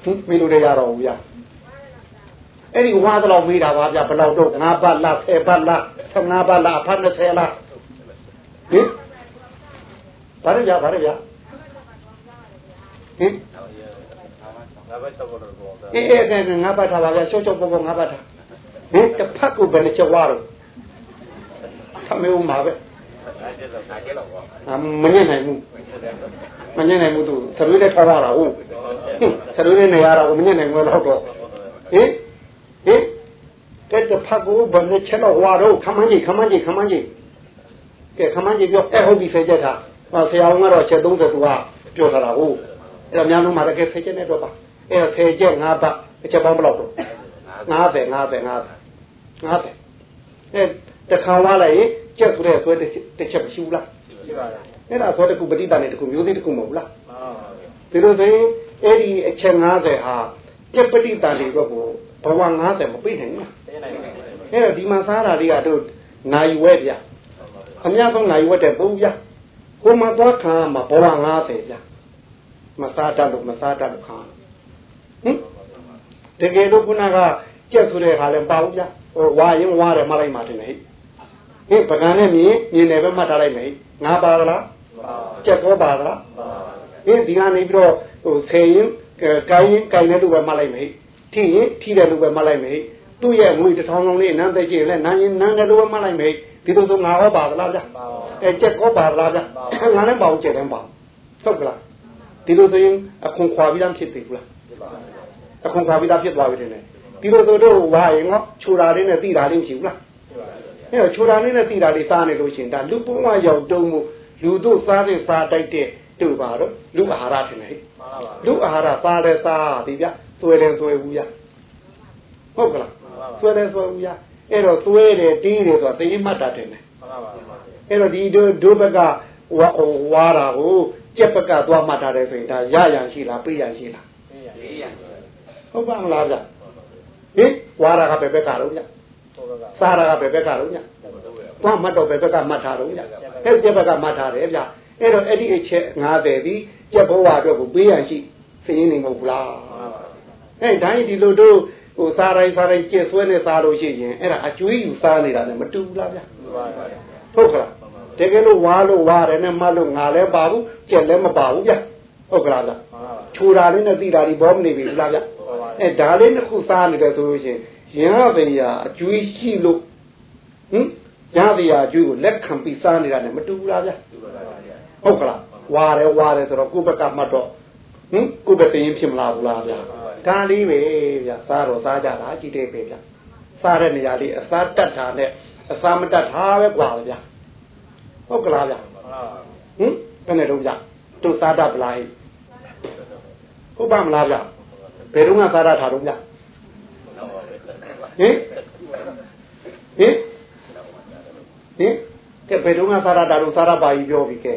ဟင်းမေးလို့ရတော့ဘူးဗျာအဲ့ဒီဝါတော့မေးတာပါဗျာဘယ်လောက်တော့9ပတ်လား10ပတ်လား 15ပတ်လားအဖတ်20လားဟင်ဘာရကြဘာရကြဟင်ငါပဲချက်ဖို့တော့ပေါ့အေးအဲ့ဒါငါးပတ်ထားပါဗျာရှော့ရှော့ပေါ်ပေါ်ငါးပတ်ထားဟင်တစ်ဖက်ကိုဘယ်နှချက်ဝါတော့သမေဦးမှာပဲအဲ့ဒါတော့ငါကျတော့ပေါ့အမညံ့နိုင်ဘူးမညံ့နိုင်ဘူးသူသရွေးနဲ့ထားရတာဟုတ်သရွေးနဲ့နေရတာကိုမညံ့နိုင်ဘူးတော့တော့ဟင်ဟင် တဲ့တစ်ဖက်ကိုဘယ်နှချက်တော့ဝါတော့ခမန်းကြီးခမန်းကြီးခမန်းကြီးကဲခမန်းကြီးပြောအဲဟုတ်ပြီဖယ်ချက်ထားဟောဆရာအောင်ကတော့ချက်30သူကပြောထားတာဟုတ်အဲ့တော့များလုံးမှာတကယ်ဖယ်ချက်နဲ့တော့ပါအဲ့တော့ဖယ်ချက်၅ပတ်အချက်ပေါင်းဘယ်လောက်တော့50 50 50 50အဲတခါဝါလိုက်ရင်ကြက်ဆိုတဲ့ဆွဲတစ်ချက်မရှိဘူးလားရှိပါတယ်အဲ့ဒါဆွဲတစ်ခုပဋိသန္ဓေတစ်ခုမျိုးသေးတစ်ခုမဟုတ်ဘူးလားမှန်ပါပါဒီလိုဆိုရင်အဲ့ဒီအချက်50ဟာကြက်ပဋိသန္ဓေတော့ကို ဘဝ50မပြည့်နိုင်ဘူးလားသိနိုင်ပါဘူးအဲ့တော့ဒီမှာစားတာလေးကတို့နိုင်ဝဲဗျအများဆုံးနိုင်ဝဲတဲ့ဘုံဗျဟိုမှာသွားခံရမှာဘဝ50ဗျမစားတတ်လို့မစားတတ်လို့ခံရဟင်တကယ်လို့ခုနကကြက်ဆိုတဲ့ခါလဲပါဘူးဗျဟိုဝါရင်ဝါတယ်မလိုက်မှတင်နေဟိဟင်ပကံနဲ့မြင်မြင်တယ်ပဲမှတ်ထားလိုက်မယ်ငါပါသလားကြက်တော့ပါသလားဟင်ဒီကနေပြီးတော့ဟိုဆယ်ရင်ကိုင်းရင်ကိုင်းတဲ့လူပဲမှတ်လိုက်မယ် ထိရင်ထိတဲ့လူပဲမှတ်လိုက်မယ်သူ့ရဲ့ငွေတစ်ထောင်လုံးလေးနန်းသက်ချင်းလဲနန်းရင်နန်းတဲ့လူပဲမှတ်လိုက်မယ်ဒီလိုဆိုငါဟောပါသလားဗျအဲကြက်ကောပါသလားဗျငါလည်းပါဘူးကြက်တယ်ပါဟုတ်ကလားဒီလိုဆိုရင်အခွန်ခွာပြီးသားဖြစ်ပြီဘူးလားအခွန်ခွာပြီးသားဖြစ်သွားပြီတဲ့ဒီလိုဆိုတော့ဝါရင်ငေါခြူတာလေးနဲ့တိတာလေးမရှိဘူးလားအဲ့တော့ခြူတာလေးနဲ့တိတာလေးစားနေလို့ရှိရင်ဒါလူပုံမှရောက်တုံးမှုလူတို့စားတဲ့စားတိုက်တဲ့တို့ပါတော့လူအာဟာရထင်တယ်လူအာဟာရစားတယ်စားပြီဗျ သွဲတယ်သွဲဘူးရဟုတ်ကလားသွဲတယ်သွဲဘူးရအဲ့တော့သွဲတယ်တီးတယ်ဆိုတာသိမှတ်တာတယ်အဲ့တော့ဒီတို့ဒုဘကဝါဝါတာကိုကြက်ဘကသွားမှတ်ထားတယ်ဆိုရင်ဒါရရန်ရှိလားပေးရန်ရှိလားပေးရန်ဟုတ်ပါမလားဗျဟင်ဝါတာကဘယ်ဘက်ကတော့ဗျစားတာကဘယ်ဘက်ကတော့ဗျသွားမှတ်တော့ဘယ်ဘက်ကမှတ်ထားတော့ဗျအဲ့ကြက်ဘက်ကမှတ်ထားတယ်ဗျအဲ့တော့အဲ့ဒီအချက်90ဒီကြက်ဘဝအတွက်ကိုပေးရန်ရှိသိရင်နေမဟုတ်ဘူးလား အဲ့တိုင်းဒီလိုတို့ဟိုစားတိုင်းစားတိုင်းကြက်ဆွဲနဲ့စားလို့ရှိရင်အဲ့ဒါအကျွေးယူစားနေတာနဲ့မတူဘူးလားဗျဟုတ်ကလားတကယ်လို့ဝါလို့ဝါတယ်နဲ့မလို့ငါလည်းပါဘူးကြက်လည်းမပါဘူးဗျဟုတ်ကလားဗျခြူတာလေးနဲ့တိတာဒီဘောမနေပြီလားဗျအဲဒါလေးတစ်ခုစားနေတယ်ဆိုလို့ရှိရင်ရပင်ရအကျွေးရှိလို့ဟင်ရပင်ရအကျွေးကိုလက်ခံပြီးစားနေတာနဲ့မတူဘူးလားဗျဟုတ်ကလားဝါတယ်ဝါတယ်ဆိုတော့ကိုယ့်ဘက်ကမှတ်တော့ဟင်ကိုယ့်ဘက်တင်ရင်ဖြစ်မလားဘူးလားဗျ ဒါလေးပဲဗျစားတော့စားကြတာကြည့်တယ်ပဲဗျစားတဲ့နေရာလေးအစားတက်တာနဲ့အစားမတက်တာပဲกว่าဗျဟုတ်ကလားဗျဟင်ဘယ်နဲ့တော့ဗျတို့စားတတ်ပလားဟုတ်ပါမလားဗျဘယ်တော့မှစားတတ်တာတော့ဗျဟင်ဟင်ဟင်ကဲဘယ်တော့မှစားတတ်တာတော့စားတတ်ပါကြီးပြောပြီးကဲ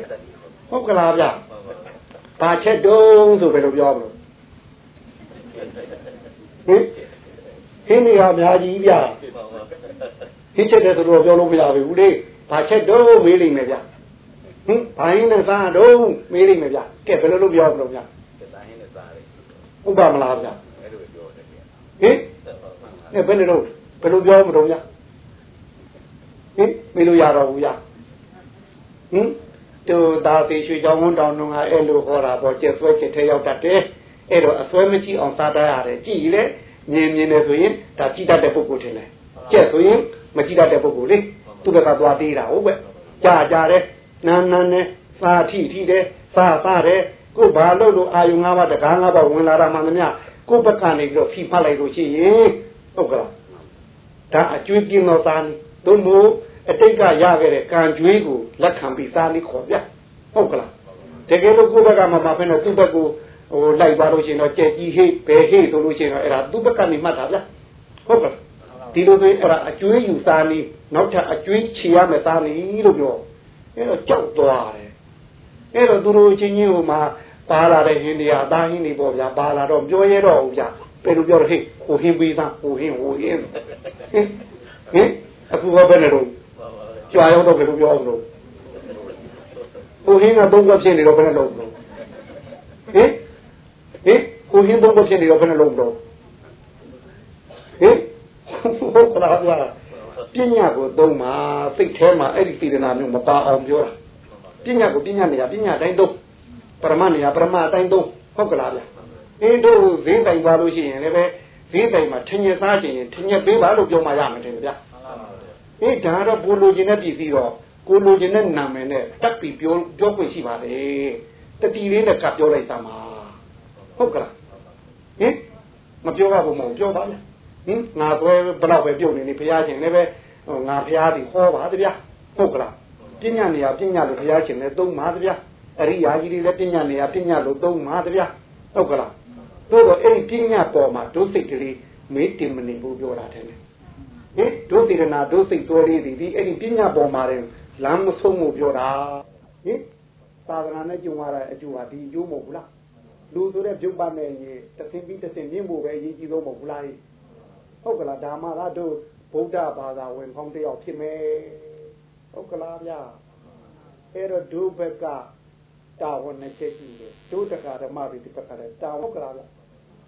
ဟုတ်ကလားဗျဘာချက်တုံးဆိုဘယ်လိုပြောမလို့ ဟင်ဟင်းနေရအများကြီးဗျဟင်းချက်တယ်ဆိုတော့ပြောလို့မရဘူးလေဘာချက်တော့မေးလိမ့်မယ်ဗျဟင်ဘိုင်းနဲ့စားတော့မေးလိမ့်မယ်ဗျကဲဘယ်လိုလုပ်ပြောမလို့ဗျဥပမလားဗျဟင်အဲဘယ်လိုလုပ်ဘယ်လိုပြောမလို့ဗျဟင်မေးလို့ရတော့ဘူးဗျဟင်တူသာသေးရွှေချောင်းဝန်းတောင်တုန်းကအဲ့လိုဟောတာပေါ့ကျက်ဆွဲကျက်ထဲရောက်တတ်တယ် အဲ့တော့အစွဲမရှိအောင်စားတတ်ရတယ်ကြည်လေမြင်မြင်တယ်ဆိုရင်ဒါကြည်တတ်တဲ့ပုဂ္ဂိုလ်ထင်တယ်ကျက်ဆိုရင်မကြည်တတ်တဲ့ပုဂ္ဂိုလ်လေသူ့ဘက်ကသွားသေးတာဟုတ်ပဲကြာကြာတယ်နာနာနဲ့စာထိထိတယ်စာစားတယ်ကိုဘာလို့လို့အာယု၅ပါးတကား၅ပါးဝင်လာတာမှမများကိုဘက်ကနေပြီးတော့ဖိဖတ်လိုက်လို့ရှိရင်ဟုတ်ကလားဒါအကျွေးကင်းတော့သားနေသို့မဟုတ်အတိတ်ကရခဲ့တဲ့ကံကြွေးကိုလက်ခံပြီးစားလေးခေါ်ပြဟုတ်ကလားတကယ်လို့ကိုယ့်ဘက်ကမှမဖက်နဲ့သူ့ဘက်ကို ဟိုလိုက်သွားလို့ရှိရင်တော့ကြက်ကြီးဟိဘယ်ဟိဆိုလို့ရှိရင်တော့အဲ့ဒါသူ့ဘက်ကနေမှတ်တာဗျဟုတ်ကလားဒီလိုဆိုရင်အဲ့ဒါအကျွေးယူစားနည်းနောက်ထပ်အကျွေးချေရမယ်စားနည်းလို့ပြောအဲ့တော့ကြောက်သွားတယ်အဲ့တော့သူတို့ချင်းချင်းဟိုမှာပါလာတဲ့ဟင်းတွေအသားဟင်းတွေပေါ့ဗျာပါလာတော့ပြောရဲတော့ဘူးဗျာဘယ်လိုပြောတော့ဟေ့ဟိုဟင်းပေးသားဟိုဟင်းဟိုဟင်းဟင်အခုဘယ်နဲ့တော့ကြွားရောက်တော့ဘယ်လိုပြောအောင်လို့ဟိုဟင်းကသုံးကဖြစ်နေတော့ဘယ်နဲ့လုပ်လို့ဟင် ဟင်ဟိုဟင်းသုံးကဖြစ်နေတော့ဘယ်နဲ့လုပ်လို့ဟင်ဟုတ်ကလားဗျာပညာကိုသုံးမှာစိတ်ထဲမှာအဲ့ဒီစေတနာမျိုးမပါအောင်ပြောတာပညာကိုပညာနေရာပညာတိုင်းသုံးပရမနေရာပရမအတိုင်းသုံးဟုတ်ကလားဗျာအင်းတို့ဈေးတိုင်ပါလို့ရှိရင်လည်းပဲဈေးတိုင်မှာထင်ရစားခြင်းထင်ရပေးပါလို့ပြောမှရမယ်တင်ဗျာအေးဒါတော့ကိုလိုချင်တဲ့ပြည်စည်းတော့ကိုလိုချင်တဲ့နာမည်နဲ့တက်ပြီးပြောပြောခွင့်ရှိပါလေတတိလေးနဲ့ကပြောလိုက်တာမှာ ဟုတ်ကလားဟင်မပြောရဘူးမဟုတ်ပြောပါလားဟင်ငါသွဲဘလောက်ပဲပြုတ်နေနေဘုရားရှင်လည်းပဲငါဘုရားဒီဟောပါတဗျာဟုတ်ကလားပညာနေရာပညာလို့ဘုရားရှင်လည်းသုံးပါတဗျာအရိယာကြီးတွေလည်းပညာနေရာပညာလို့သုံးပါတဗျာဟုတ်ကလားတို့တော့အဲ့ဒီပညာပေါ်မှာဒုစိတ်ကလေးမေးတင်မနေဘူးပြောတာတဲ့ဟင်ဒုစေရနာဒုစိတ်တော်လေးဒီဒီအဲ့ဒီပညာပေါ်မှာတယ်လမ်းမဆုံးမှုပြောတာဟင်သာသနာနဲ့ကြုံရတဲ့အကျိုးဟာဒီအကျိုးမဟုတ်ဘူးလား လူဆိုတဲ့ပြုတ်ပါနဲ့ရင်တသင်ပြီးတသင်မြင့်ဖို့ပဲအရေးကြီးဆုံးမဟုတ်ဘူးလားဟုတ်ကလားဒါမှလားတို့ဗုဒ္ဓဘာသာဝင်ကောင်းတယောက်ဖြစ်မယ်ဟုတ်ကလားဗျာအဲ့တော့ဒုဘက်ကတာဝန်နဲ့ချက်ကြည့်တယ်ဒုတက္ကဓမ္မတွေဒီဘက်ကလည်းတာဝန်ကလားဗျာ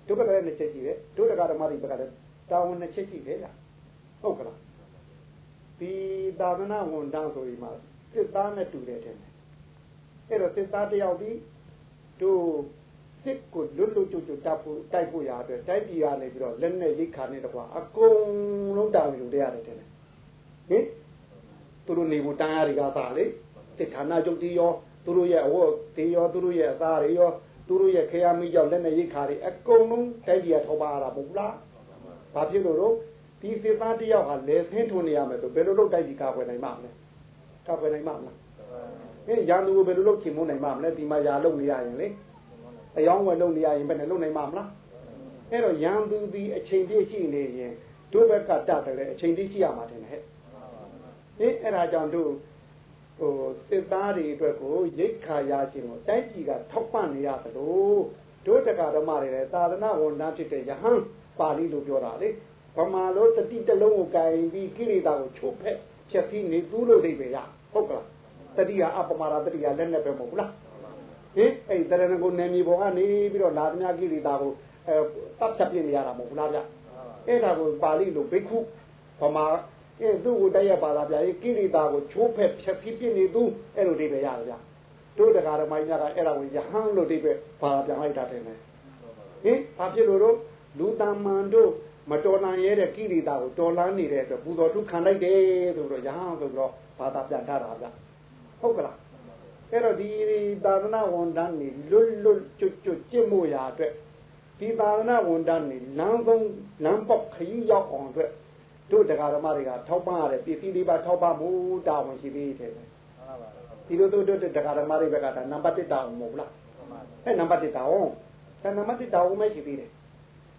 ဒုဘက်ကလည်းနဲ့ချက်ကြည့်တယ်ဒုတက္ကဓမ္မတွေဘက်ကလည်းတာဝန်နဲ့ချက်ကြည့်တယ်ဗျာဟုတ်ကလားဒီသာသနာဝန်တန်းဆိုဒီမှာစစ်သားနဲ့တူတယ်တဲ့အဲ့တော့စစ်သားတယောက်ဒီတို့ စစ်ကိုလွတ်လွတ်ကျွတ်ကျွတ်တပ်ဖို့တိုက်ဖို့ရအတွက်တိုက်ပြည်ကနေပြီးတော့လက်နဲ့ရိတ်ခါနေတကွာအကုန်လုံးတောင်းယူတဲ့ရတယ်တဲ့ဟင်သူတို့နေဖို့တန်းရတွေကသာလေစစ်ဌာနချုပ်တီရောသူတို့ရဲ့အဝတ်တီရောသူတို့ရဲ့အသားတွေရောသူတို့ရဲ့ခရမိကြောင့်လက်နဲ့ရိတ်ခါတွေအကုန်လုံးတိုက်ပြည်ထောက်ပါရတာမဟုတ်လားဟဘာဖြစ်လို့တော့ဒီစစ်သားတယောက်ဟာလေဆင်းထွန်နေရမယ်ဆိုဘယ်လိုလုပ်တိုက်ပြီးကာကွယ်နိုင်မှာမလဲကာကွယ်နိုင်မှာမလားဟင်ရန်သူကိုဘယ်လိုလုပ်ချင်မနိုင်မှာမလဲဒီမှာယာလုပ်နေရရင်လေ အယောင်းဝယ်လုပ်နေရရင်ဘယ်နဲ့လုပ်နိုင်မှာမလားအဲ့တော့ရန်သူဒီအချိန်ပြည့်ရှိနေရင်တို့ဘက်ကတတ်တယ်အချိန်ပြည့်ရှိရမှာတယ်ဟဲ့ဟင်အဲ့ဒါကြောင့်တို့ဟိုစစ်သားတွေအတွက်ကိုရိတ်ခါရခြင်းကိုတိုက်ကြီးကထောက်ပံ့နေရသလိုတို့တက္ကဓမ္မတွေလည်းသာသနာဝန်ထမ်းဖြစ်တဲ့ယဟန်ပါဠိလိုပြောတာလေဗမာလိုတတိတလုံးကိုကင်ပြီးကိလေသာကိုချုပ်ဖက်ချက်ပြီးနေသူလို့အိဗေရဟုတ်ကလားတတိယအပမာရတတိယလက်နဲ့ပဲမဟုတ်ဘူးလား ဟင်အဲ့တရဏဂုနယ်မြေပေါ်ကနေပြီးတော့လာသမျှကိလေသာကိုအဲတပ်ဖြတ်ပြနေရတာမဟုတ်ဘူးလားဗျအဲ့ဒါကိုပါဠိလိုဘိက္ခုဗမာအဲသူ့ကိုတိုက်ရပါလားဗျာကိလေသာကိုချိုးဖက်ဖြတ်ပြီးပြနေသူအဲ့လိုအိဗေရတယ်ဗျတို့တရားဓမ္မကြီးကအဲ့ဒါကိုယဟန်လို့အိဗေပါပြန်လိုက်တာတယ်ဟင်ဘာဖြစ်လို့တော့လူတမန်တို့မတော်လန်ရဲတဲ့ကိလေသာကိုတော်လန်နေတဲ့အတွက်ပူဇော်ထုခံလိုက်တယ်ဆိုတော့ရဟန်းဆိုတော့ဘာသာပြန်ထားတာဗျဟုတ်ကလား အဲ့တော့ဒီသာသနာဝန်တန်းနေလွတ်လွတ်ကျွတ်ကျွတ်ကျင့်မှုရာအတွက်ဒီသာသနာဝန်တန်းနေလမ်းဆုံးလမ်းပေါက်ခရီးရောက်အောင်အတွက်တို့တရားဓမ္မတွေကထောက်ပံ့ရတဲ့ပစ္စည်းလေးပါထောက်ပံ့မှုတာဝန်ရှိသေးတယ်ဒီလိုတို့တို့တရားဓမ္မတွေဘက်ကဒါနံပါတ်1တာဝန်မဟုတ်လားအဲ့နံပါတ်1တာဝန်ဒါနံပါတ်1တာဝန်မရှိသေးတယ်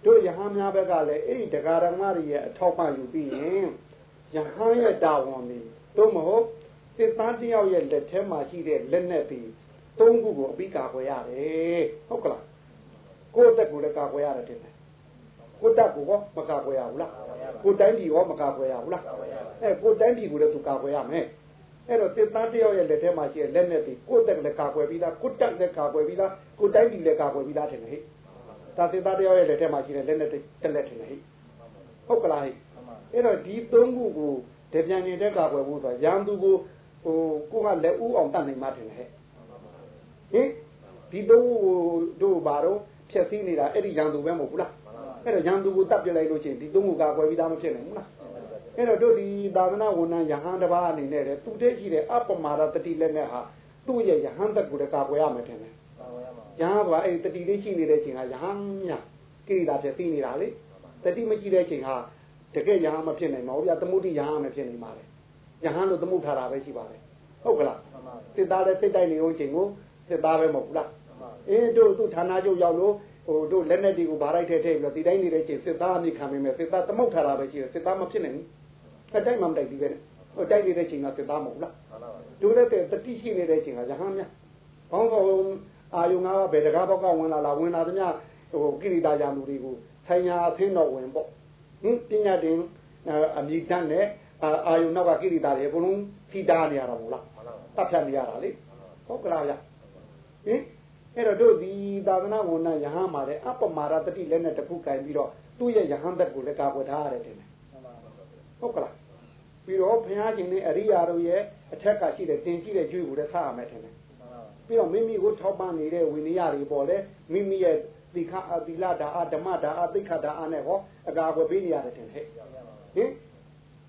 တို့ယဟန်များဘက်ကလည်းအဲ့ဒီတရားဓမ္မတွေရဲ့အထောက်ပံ့ယူပြီးရင်ယဟန်ရဲ့တာဝန်တွေတို့မဟုတ် စစ်သားတယောက်ရဲ့လက်ထဲမှာရှိတဲ့လက်နဲ့ပြီးသုံးခုကိုအပြီးကာကွယ်ရတယ်ဟုတ်ကလားကိုယ့်တက်ကိုလည်းကာကွယ်ရတယ်တင်တယ်ကိုတက်ကိုရောမကာကွယ်ရဘူးလားကိုတိုင်းပြည်ရောမကာကွယ်ရဘူးလားအဲကိုတိုင်းပြည်ကိုလည်းသူကာကွယ်ရမယ်အဲ့တော့စစ်သားတယောက်ရဲ့လက်ထဲမှာရှိတဲ့လက်နဲ့ပြီးကိုတက်လည်းကာကွယ်ပြီးသားကိုတက်လည်းကာကွယ်ပြီးသားကိုတိုင်းပြည်လည်းကာကွယ်ပြီးသားတင်တယ်ဟဲ့ဒါသေသားတရားရဲ့လက်ထက်မှာရှိတဲ့လက်နဲ့တက်လက်ထင်တယ်ဟိဟုတ်ကလားဟိအဲ့တော့ဒီသုံးခုကိုတပြန်နေတဲ့ကာကွယ်ဖို့ဆိုရန်သူကို ဟိုကိုကလက်ဦးအောင်တတ်နိုင်မှထင်တယ်ဟဲ့ဟင်ဒီသုံးခုကိုတို့ဘာတော့ဖြည့်ဆည်းနေတာအဲ့ဒီရန်သူပဲမဟုတ်ဘူးလားအဲ့တော့ရန်သူကိုတတ်ပြလိုက်လို့ချင်းဒီသုံးခုကာကွယ်ပြီးသားမဖြစ်နိုင်ဘူးလားအဲ့တော့တို့ဒီသာသနာဝန်ထမ်းယဟန်တစ်ပါးအနေနဲ့သူတည်းရှိတဲ့အပမာဒတတိလက်နဲ့ဟာသူ့ရဲ့ယဟန်တက်ကိုလည်းကာကွယ်ရမယ်ထင်တယ်ရဟန်းကအဲ့တတိလေးရှိနေတဲ့ချိန်ကရဟန်းမြကိရိတာဖြစ်သိနေတာလေတတိမရှိတဲ့ချိန်ဟာတကယ်ရဟန်းမဖြစ်နိုင်ပါဘူးဗျာသမုဒိရဟန်းမဖြစ်နိုင်ပါလေ ရဟန်းလို့သမုထားတာပဲရှိပါလေဟုတ်ကလားစစ်သားလည်းစိတ်တိုက်နေအောင်ချိန်ကိုစစ်သားပဲမဟုတ်ဘူးလားအေးတို့သူဌာနချုပ်ရောက်လို့ဟိုတို့လက်နဲ့ဒီကိုဗာလိုက်ထဲထည့်ပြီးတော့ဒီတိုင်းနေတဲ့ချိန်စစ်သားအမိခံမိမယ်စစ်သားသမုတ်ထားတာပဲရှိတယ်စစ်သားမဖြစ်နိုင်ဘူးအတိုက်မှမတိုက်ဘူးပဲဟိုတိုက်နေတဲ့ချိန်ကစစ်သားမဟုတ်လားတို့လည်းတတိရှိနေတဲ့ချိန်ကရဟန်းများဘောင်းကောင်အာယုံငါးဘယ်တကားဘောက်ကဝင်လာလားဝင်လာသမျှဟိုကိရိတာယာမှုတွေကိုဆိုင်ရာအသင်းတော်ဝင်ပေါ့ဟင်ပညာတင်အမိတန်းနဲ့ အာယုံနောက်ကကိရိတာတွေအကုန်လုံးဖိတားနေရတာမို့လားတပ်ဖြတ်နေရတာလေဟုတ်ကလားဗျဟင်အဲ့တော့တို့ဒီသာသနာဝန်ထမ်းယဟန်မှာလည်းအပမာရတတိလက်နဲ့တခုကင်ပြီးတော့သူ့ရဲ့ယဟန်သက်ကိုလည်းကာကွယ်ထားရတယ်တင်တယ်ဟုတ်ကလားပြီးတော့ဘုရားရှင်နဲ့အရိယာတို့ရဲ့အထက်ကရှိတဲ့တင်ရှိတဲ့ကျွေးကိုလည်းထားရမယ်ထင်တယ်ပြီးတော့မိမိကိုထောက်ပံ့နေတဲ့ဝိနည်းတွေပေါ်လဲမိမိရဲ့သီခအသီလဓာအဓမ္မဓာအသိခဓာအနဲ့ဟောအကာအကွယ်ပေးနေရတယ်တင်ဟဲ့ဟင်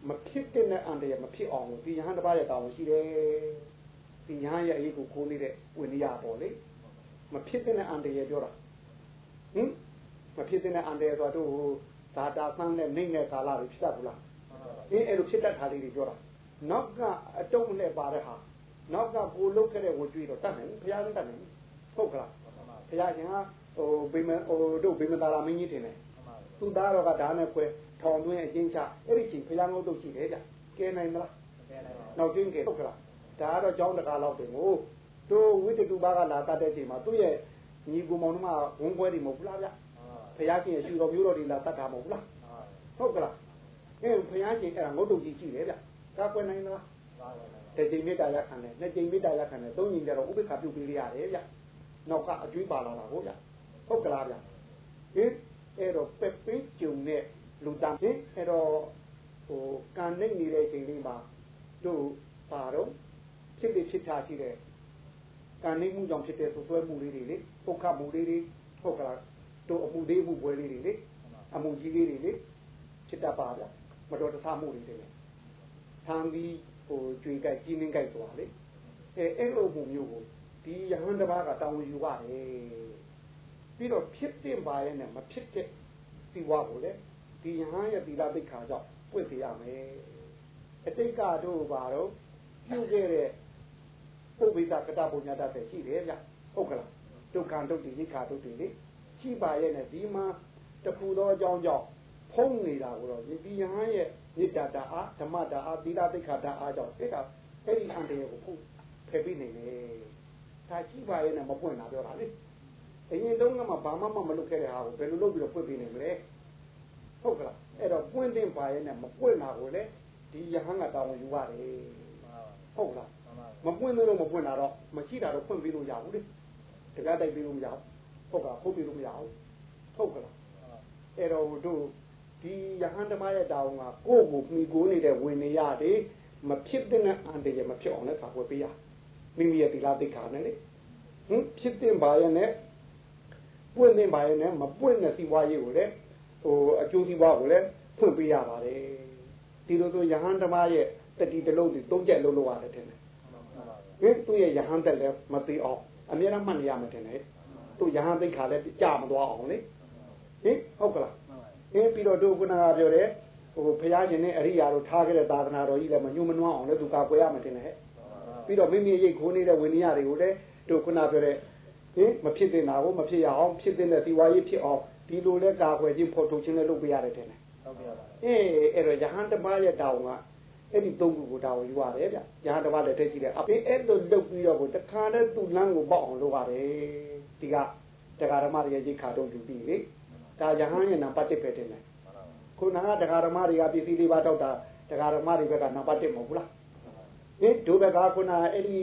မဖြစ်တဲ့အန္တရာယ်မဖြစ်အောင်ဒီယဟန်တစ်ပါးရဲ့တာဝန်ရှိတယ်ဒီယဟန်ရဲ့အရေးကိုကိုးနေတဲ့ဝိနည်းပေါ်လေမဖြစ်တဲ့အန္တရာယ်ပြောတာဟင်မဖြစ်တဲ့အန္တရာယ်ဆိုတော့ဓာတာသန်းနဲ့နှိမ့်တဲ့ကာလတွေဖြစ်တတ်ဘူးလားအင်းအဲ့လိုဖြစ်တတ်တာလေးတွေပြောတာနောက်ကအတုံးနဲ့ပါတဲ့ဟာနောက်ကကိုလုတ်ခဲ့တဲ့ဝကြွေးတော့တတ်နိုင်ဘူးဘုရားလည်းတတ်နိုင်ဘူးဟုတ်ကလားဘုရားရှင်ကဟိုဗိမဟိုတို့ဗိမသာလာမင်းကြီးတင်တယ် သူသားတော်ကဓာနဲ့ခွဲထောင်သွင်းအချင်းချအဲ့ဒီချိန်ဘုရားငုတ်တော့ရှိတယ်ကြကဲနိုင်မလားနောက်ကျင်းကဲဟုတ်ကလားဒါကတော့ကြောင်းတကားလောက်တင်ကိုတို့ဝိတ္တုပါကလာတတ်တဲ့ချိန်မှာသူ့ရဲ့ညီကိုမောင်နှမဝန်ခွဲတွေမဟုတ်ဘူးလားဗျဘုရားရှင်ရဲ့ရှူတော်မျိုးတော်တွေလာတတ်တာမဟုတ်ဘူးလားဟုတ်ကလားအဲဘုရားရှင်အဲ့ဒါငုတ်တုတ်ကြီးရှိတယ်ဗျကာကွယ်နိုင်လားတစ်ချိန်မေတ္တာရခံတယ်နှစ်ချိန်မေတ္တာရခံတယ်သုံးချိန်ကျတော့ဥပိ္ပခာပြုပေးရတယ်ဗျနောက်ကအကျွေးပါလာတာဟုတ်ဗျဟုတ်ကလားဗျဟင် အဲ့တော့ပက်ပင်းကျုံနဲ့လူတန်းဟင်အဲ့တော့ဟိုကန်နေနေတဲ့ချိန်လေးမှာတို့ပါတော့ဖြစ်ဖြစ်ဖြစ်ထားရှိတဲ့ကန်နေမှုကြောင့်ဖြစ်တဲ့ဆွဆွဲမှုလေးတွေလေပုတ်ခတ်မှုလေးတွေဟုတ်ကလားတို့အမှုသေးမှုပွဲလေးတွေလေအမှုကြီးလေးတွေလေဖြစ်တတ်ပါဗျမတော်တဆမှုတွေတွေထံပြီးဟိုကြွေကြိုက်ကြီးနှင်းကြိုက်သွားလေအဲအဲ့လိုပုံမျိုးကိုဒီယဟန်တစ်ပါးကတောင်းယူရတယ် ပြီးတော့ဖြစ်တဲ့ပါရဲ့နဲ့မဖြစ်တဲ့ဒီဝါကိုလည်းမဒီယဟန်ရဲ့သီလသိက္ခာကြောင့်ပွင့်ပြရမယ်အတိတ်ကတို့ဘာတော့ပြုခဲ့တဲ့ပုဗ္ဗိတကတပုံညာတတ်ရှိတယ်ဗျဟုတ်ကလားဒုက္ခဒုက္တိနိခာဒုက္တိလေရှိပါရဲ့နဲ့ဒီမှာတခုသောအကြောင်းကြောင့်ဖုံးနေတာကိုတော့ဒီယဟန်ရဲ့မေတ္တာတအားဓမ္မတအားသီလသိက္ခာတအားကြောင့်အဲ့ဒါအဲ့ဒီအန္တရာယ်ကိုဖုံးဖယ်ပြီးနေတယ်ဒါရှိပါရဲ့နဲ့မပွင့်တာပြောတာလေ အရင်တုန်းကမှဘာမှမလုပ်ခဲ့တဲ့ဟာကိုဘယ်လိုလုပ်ပြီးတော့ပွင့်ပြီးနေမလဲဟုတ်ကလားအဲ့တော့ပွင့်တင်ပါရဲ့နဲ့မပွင့်တာကိုလေဒီယဟန်ကတောင်းယူရတယ်ဟုတ်လားမပွင့်လို့မပွင့်တာတော့မရှိတာတော့ဖွင့်ပြီးလို့ရဘူးလေတကားတိုက်ပြီးလို့မရဘူးဟုတ်ကလားဟုတ်ပြီးလို့မရဘူးဟုတ်ကလားအဲ့တော့တို့ဒီယဟန်ဓမ္မရဲ့တောင်းကကိုယ့်ကိုမိကိုနေတဲ့ဝင်နေရတယ်မဖြစ်တဲ့အန္တရာယ်မဖြစ်အောင်လည်းကာကွယ်ပေးရမိမိရဲ့သီလသိက္ခာနဲ့လေဟင်ဖြစ်တဲ့ဘာရဲ့နဲ့ ပွင့်တဲ့ဘာရဲ့နဲ့မပွင့်တဲ့စီးပွားရေးကိုလည်းဟိုအကျိုးစီးပွားကိုလည်းဖွင့်ပေးရပါတယ်ဒီလိုဆိုယဟန်ဓမ္မရဲ့တတိတလုံးဒီသုံးချက်လုံးလို့ရတယ်တဲ့ဟင်သူ့ရဲ့ယဟန်တက်လည်းမသိအောင်အများအားမှတ်နေရမှာတဲ့သူယဟန်သိက္ခာလည်းကြာမသွားအောင်လေဟင်ဟုတ်ကလားဟင်ပြီးတော့တို့ခုနကပြောတယ်ဟိုဘုရားရှင်နဲ့အရိယာတို့ထားခဲ့တဲ့သာသနာတော်ကြီးလည်းမညှို့မနှွမ်းအောင်လည်းသူကာကွယ်ရမှာတင်တယ်ဟဲ့ပြီးတော့မိမိရိတ်ခိုးနေတဲ့ဝိနည်းတွေကိုလည်းတို့ခုနပြောတဲ့ ဟင်မဖြစ်တဲ့နာကိုမဖြစ်ရအောင်ဖြစ်တဲ့သီဝါရေးဖြစ်အောင်ဒီလိုလဲကာကွယ်ခြင်းဖို့ထုတ်ခြင်းလည်းလုပ်ပေးရတယ်တင်တယ်ဟုတ်ကဲ့ပါအေးအဲ့တော့ယဟန်တမရဲ့တောင်းကအဲ့ဒီသုံးခုကိုတောင်းယူရတယ်ဗျယဟန်တမလည်းထည့်ကြည့်တယ်အဖေအဲ့လိုလုပ်ပြီးတော့ကိုတခါတည်းသူ့လမ်းကိုပေါက်အောင်လုပ်ရတယ်ဒီကတရားဓမ္မရဲ့ရိတ်ခါတော့ယူပြီးလေဒါယဟန်ရဲ့နံပါတ်1ပဲတင်တယ်ခုနကတရားဓမ္မတွေကပစ္စည်းလေးပါတောက်တာတရားဓမ္မတွေဘက်ကနံပါတ်1မဟုတ်ဘူးလားဟင်ဒုဘကခုနအဲ့ဒီ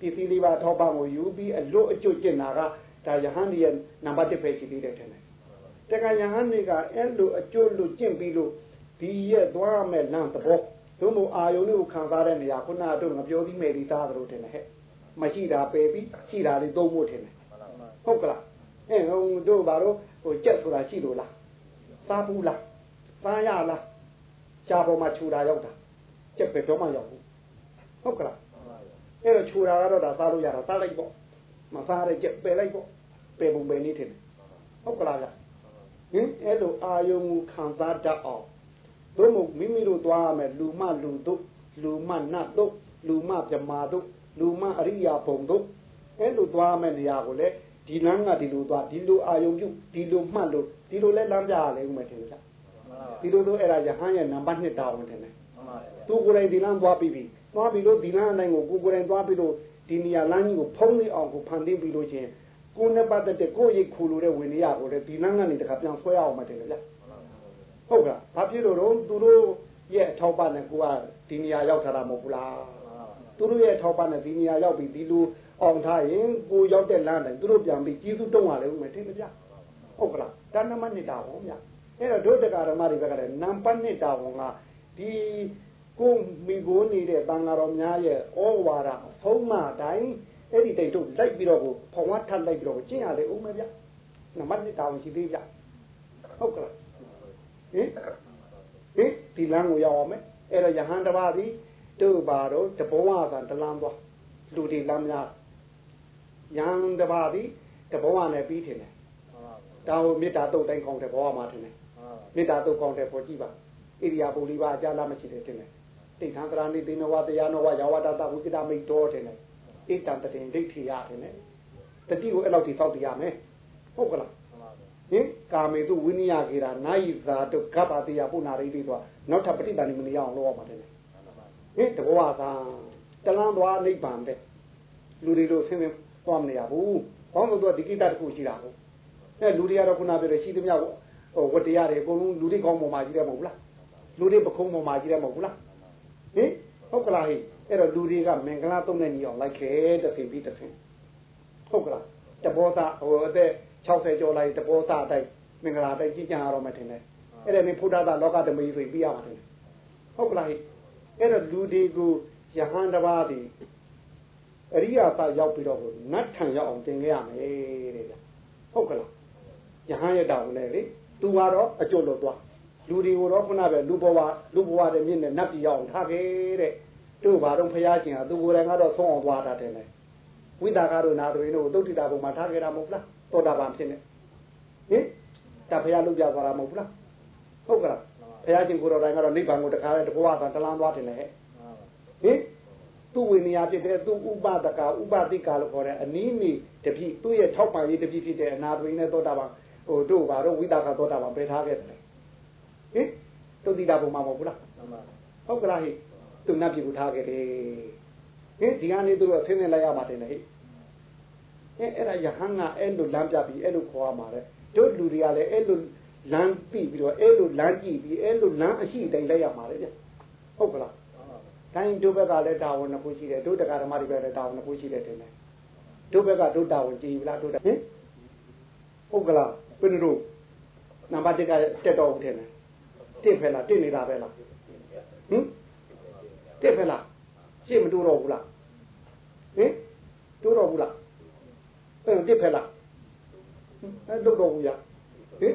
ပစ္စည်းလေးပါထောက်ပံ့ကိုယူပြီးအလွတ်အကျွတ်ကျင်တာကဒါယဟန်ရဲ့နံပါတ်1ပဲရှိသေးတယ်ထင်တယ်တက္ကယဟန်တွေကအဲ့လိုအကျွတ်လို့ကျင့်ပြီးလို့ဒီရဲ့သွားမဲ့လမ်းသဘောသို့မဟုတ်အာယုန်လေးကိုခံစားတဲ့နေရာခုနကတော့ငပြောပြီးမယ်ဒီသားသလိုထင်တယ်ဟဲ့မရှိတာပယ်ပြီးရှိတာလေးသုံးဖို့ထင်တယ်ဟုတ်ကလားအဲဟိုတို့ဘာလို့ဟိုကြက်ဆိုတာရှိလို့လားစားဘူးလားစားရလားရှားပေါ်မှာခြူတာရောက်တာကြက်ပဲတော့မှရောက်ဘူးဟုတ်ကလားအဲ့တော့ ခြူတာကတော့ဒါစားလို့ရတာစားလိုက်ပေါ့မစားရကြက်ပယ်လိုက်ပေါ့ပယ်ပုံပယ်နေတယ်ဟုတ်ကလားဗျဟင်အဲ့လိုအာယုံကိုခံစားတတ်အောင်တို့မို့မိမိတို့သွားရမယ်လူမလူတို့လူမနတ်တို့လူမပြမာတို့လူမအရိယာဘုံတို့အဲ့လိုသွားမယ်နေရာကိုလေဒီလမ်းကဒီလိုသွားဒီလိုအာယုံပြုဒီလိုမှတ်လို့ဒီလိုလဲလမ်းပြရလဲဦးမယ်ထင်ကြဒီလိုဆိုအဲ့ဒါယဟန်ရဲ့နံပါတ်1တာဝန်တယ်သူကိုယ်တိုင်ဒီလမ်းသွားပြီးပြီ သွားပြီးလို့ဒီလမ်းအတိုင်းကိုကိုယ်ကိုယ်တိုင်သွားပြီးလို့ဒီနေရာလမ်းကြီးကိုဖုံးနေအောင်ကိုဖန်တီးပြီးလို့ချင်းကိုယ်နဲ့ပတ်သက်တဲ့ကိုယ်ရိတ်ခူလို့တဲ့ဝင်နေရကိုလေဒီလမ်းကနေတခါပြန်ဆွဲအောင်မှတယ်ဗျဟုတ်ကဲ့ဘာဖြစ်လို့တော့သူတို့ရဲ့အထောက်ပံ့နဲ့ကိုကဒီနေရာရောက်ထားတာမဟုတ်ဘူးလားသူတို့ရဲ့အထောက်ပံ့နဲ့ဒီနေရာရောက်ပြီးဒီလိုအောင်ထားရင်ကိုရောက်တဲ့လမ်းတိုင်းသူတို့ပြန်ပြီးကျေးဇူးတုံးရလဲဦးမယ်ထင်ကြဟုတ်ကလားဒါနမနစ်တာဟောဗျအဲ့တော့ဒုဒကဓမ္မတွေဘက်ကလည်းနံပါတ်1တာဝန်ကဒီ ကိုမိကိုနေတဲ့တန်ဃာတော်များရဲ့ဩဝါဒအဆုံးမတိုင်းအဲ့ဒီတိတ်တို့လိုက်ပြီးတော့ကိုဖောင်ဝါထပ်လိုက်ပြီးတော့ကျင့်ရလေဦးမယ်ဗျနံပါတ်1တာဝန်ရှိသေးဗျဟုတ်ကလားဟင်ဟင်ဒီလမ်းကိုရောက်အောင်မယ်အဲ့တော့ယဟန်တပါးသည်တို့ပါတော့တဘဝကတလမ်းသွားလူတွေလမ်းများယဟန်တပါးသည်တဘဝနဲ့ပြီးထင်တယ်ဒါဟိုမေတ္တာတုတ်တိုင်းကောင်းတဲ့ဘဝမှာထင်တယ်မေတ္တာတုတ်ကောင်းတဲ့ပေါ်ကြည့်ပါဣရိယာပုလေးပါအကြလားမရှိတယ်ထင်တယ် တိဋ္ဌံသရဏိတိနဝတရားနဝယာဝတတဝိကတမိတ်တော်ထင်တယ်ဣတံတတင်ဒိဋ္ဌိယထင်တယ်တတိကိုအဲ့လောက်ထိသောက်တရမယ်ဟုတ်ကလားဟင်ကာမေတုဝိနည်းကေရာနာယိသာတုကပ္ပတိယပုဏ္ဏရိတိတော့နောက်ထပ်ပဋိသန္ဓေမနေအောင်လုပ်ရမှာတယ်ဟင်တဘောသာတလန်းသွားနိဗ္ဗာန်တဲ့လူတွေတို့ဆင်းဆင်းသွားမနေရဘူးဘောင်းတို့ကဒီကိတ္တတခုရှိတာဟုတ်အဲလူတွေကတော့ခုနပြောတယ်ရှိသမျှဟိုဝတရားတွေအကုန်လုံးလူတွေကောင်းပေါ်မှာကြီးတယ်မဟုတ်လားလူတွေပခုံးပေါ်မှာကြီးတယ်မဟုတ်လား ဟင်ဟုတ်ကလားဟိအဲ့တော့လူတွေကမင်္ဂလာသုံးတဲ့ညီအောင်လိုက်ခဲ့တစ်ဆင်ပြီးတစ်ဆင်ဟုတ်ကလားတဘောသားဟိုအသက်60ကျော်လိုက်တဘောသားအတိုင်းမင်္ဂလာတိုင်းကြည်ကြံရတော့မှထင်တယ်အဲ့ဒါနေဖုဒ္ဓသာလောကဓမီဆိုပြီးရမှာထင်တယ်ဟုတ်ကလားဟိအဲ့တော့လူတွေကိုယဟန်တပါးဒီအရိယာသရောက်ပြီးတော့နတ်ထံရောက်အောင်တင်ခဲ့ရမယ်တဲ့ဗျဟုတ်ကလားယဟန်ရတောင်နဲ့လေသူကတော့အကျွတ်လို့သွား လူတွေကိုတော့ခုနပဲလူဘဝလူဘဝတဲ့မြင့်နဲ့နတ်ပြည်ရောက်အောင်ထားခဲ့တဲ့တို့ဘာတော့ဖရာရှင်ကသူကိုယ်တိုင်ကတော့ဆုံးအောင်သွားတာတယ်လေဝိတာကတို့နာတို့တို့သုတ်တိတာဘုံမှာထားခဲ့တာမဟုတ်လားသောတာပန်ဖြစ်နေဟင်ဒါဖရာလုပြသွားတာမဟုတ်လားဟဟုတ်ကလားဘုရားရှင်ကိုယ်တော်တိုင်ကတော့နိဗ္ဗာန်ကိုတခါတည်းတဘဝသာတလန်းသွားတယ်လေဟဲ့ဟင်သူ့ဝိနည်းဖြစ်တဲ့သူ့ဥပဒကဥပတိကလို့ခေါ်တဲ့အနည်းနီတပြည့်သူ့ရဲ့၆ပါးရေးတပြည့်ဖြစ်တဲ့အနာသွေနဲ့သောတာပန်ဟိုတို့ဘာတော့ဝိတာကသောတာပန်ပဲထားခဲ့တယ် ဟင်တုတ်တိတာဘုံမှာမဟုတ်ဘူးလားဟုတ်ကလားဟိသူနတ်ပြည်ကိုထားခဲ့တယ်ဟင်ဒီကနေသူတို့အသင်းနဲ့လိုက်ရမှာတယ်လေဟိအဲအဲ့ဒါယဟန်ကအဲ့လိုလမ်းပြပြီးအဲ့လိုခေါ်ရမှာလေတို့လူတွေကလည်းအဲ့လိုလမ်းပြီးပြီးတော့အဲ့လိုလမ်းကြည့်ပြီးအဲ့လိုလမ်းအရှိတိုင်းလိုက်ရမှာလေဗျဟုတ်ကလားတိုင်းတို့ဘက်ကလည်းတာဝန်နှစ်ခုရှိတယ်တို့တရားဓမ္မတွေပဲလည်းတာဝန်နှစ်ခုရှိတယ်တင်တယ်တို့ဘက်ကတို့တာဝန်ကြည့်ပြီလားတို့ဟင်ဟုတ်ကလားဘယ်လိုနံပါတ်1ကတက်တော့ဦးတယ် တစ်ဖက်လားတစ်နေတာပဲလားဟင်တစ်ဖက်လားရှင်းမတိုးတော့ဘူးလားဟင်တိုးတော့ဘူးလားအဲ့တစ်ဖက်လားအဲ့တော့တော့ဘူးရဟင်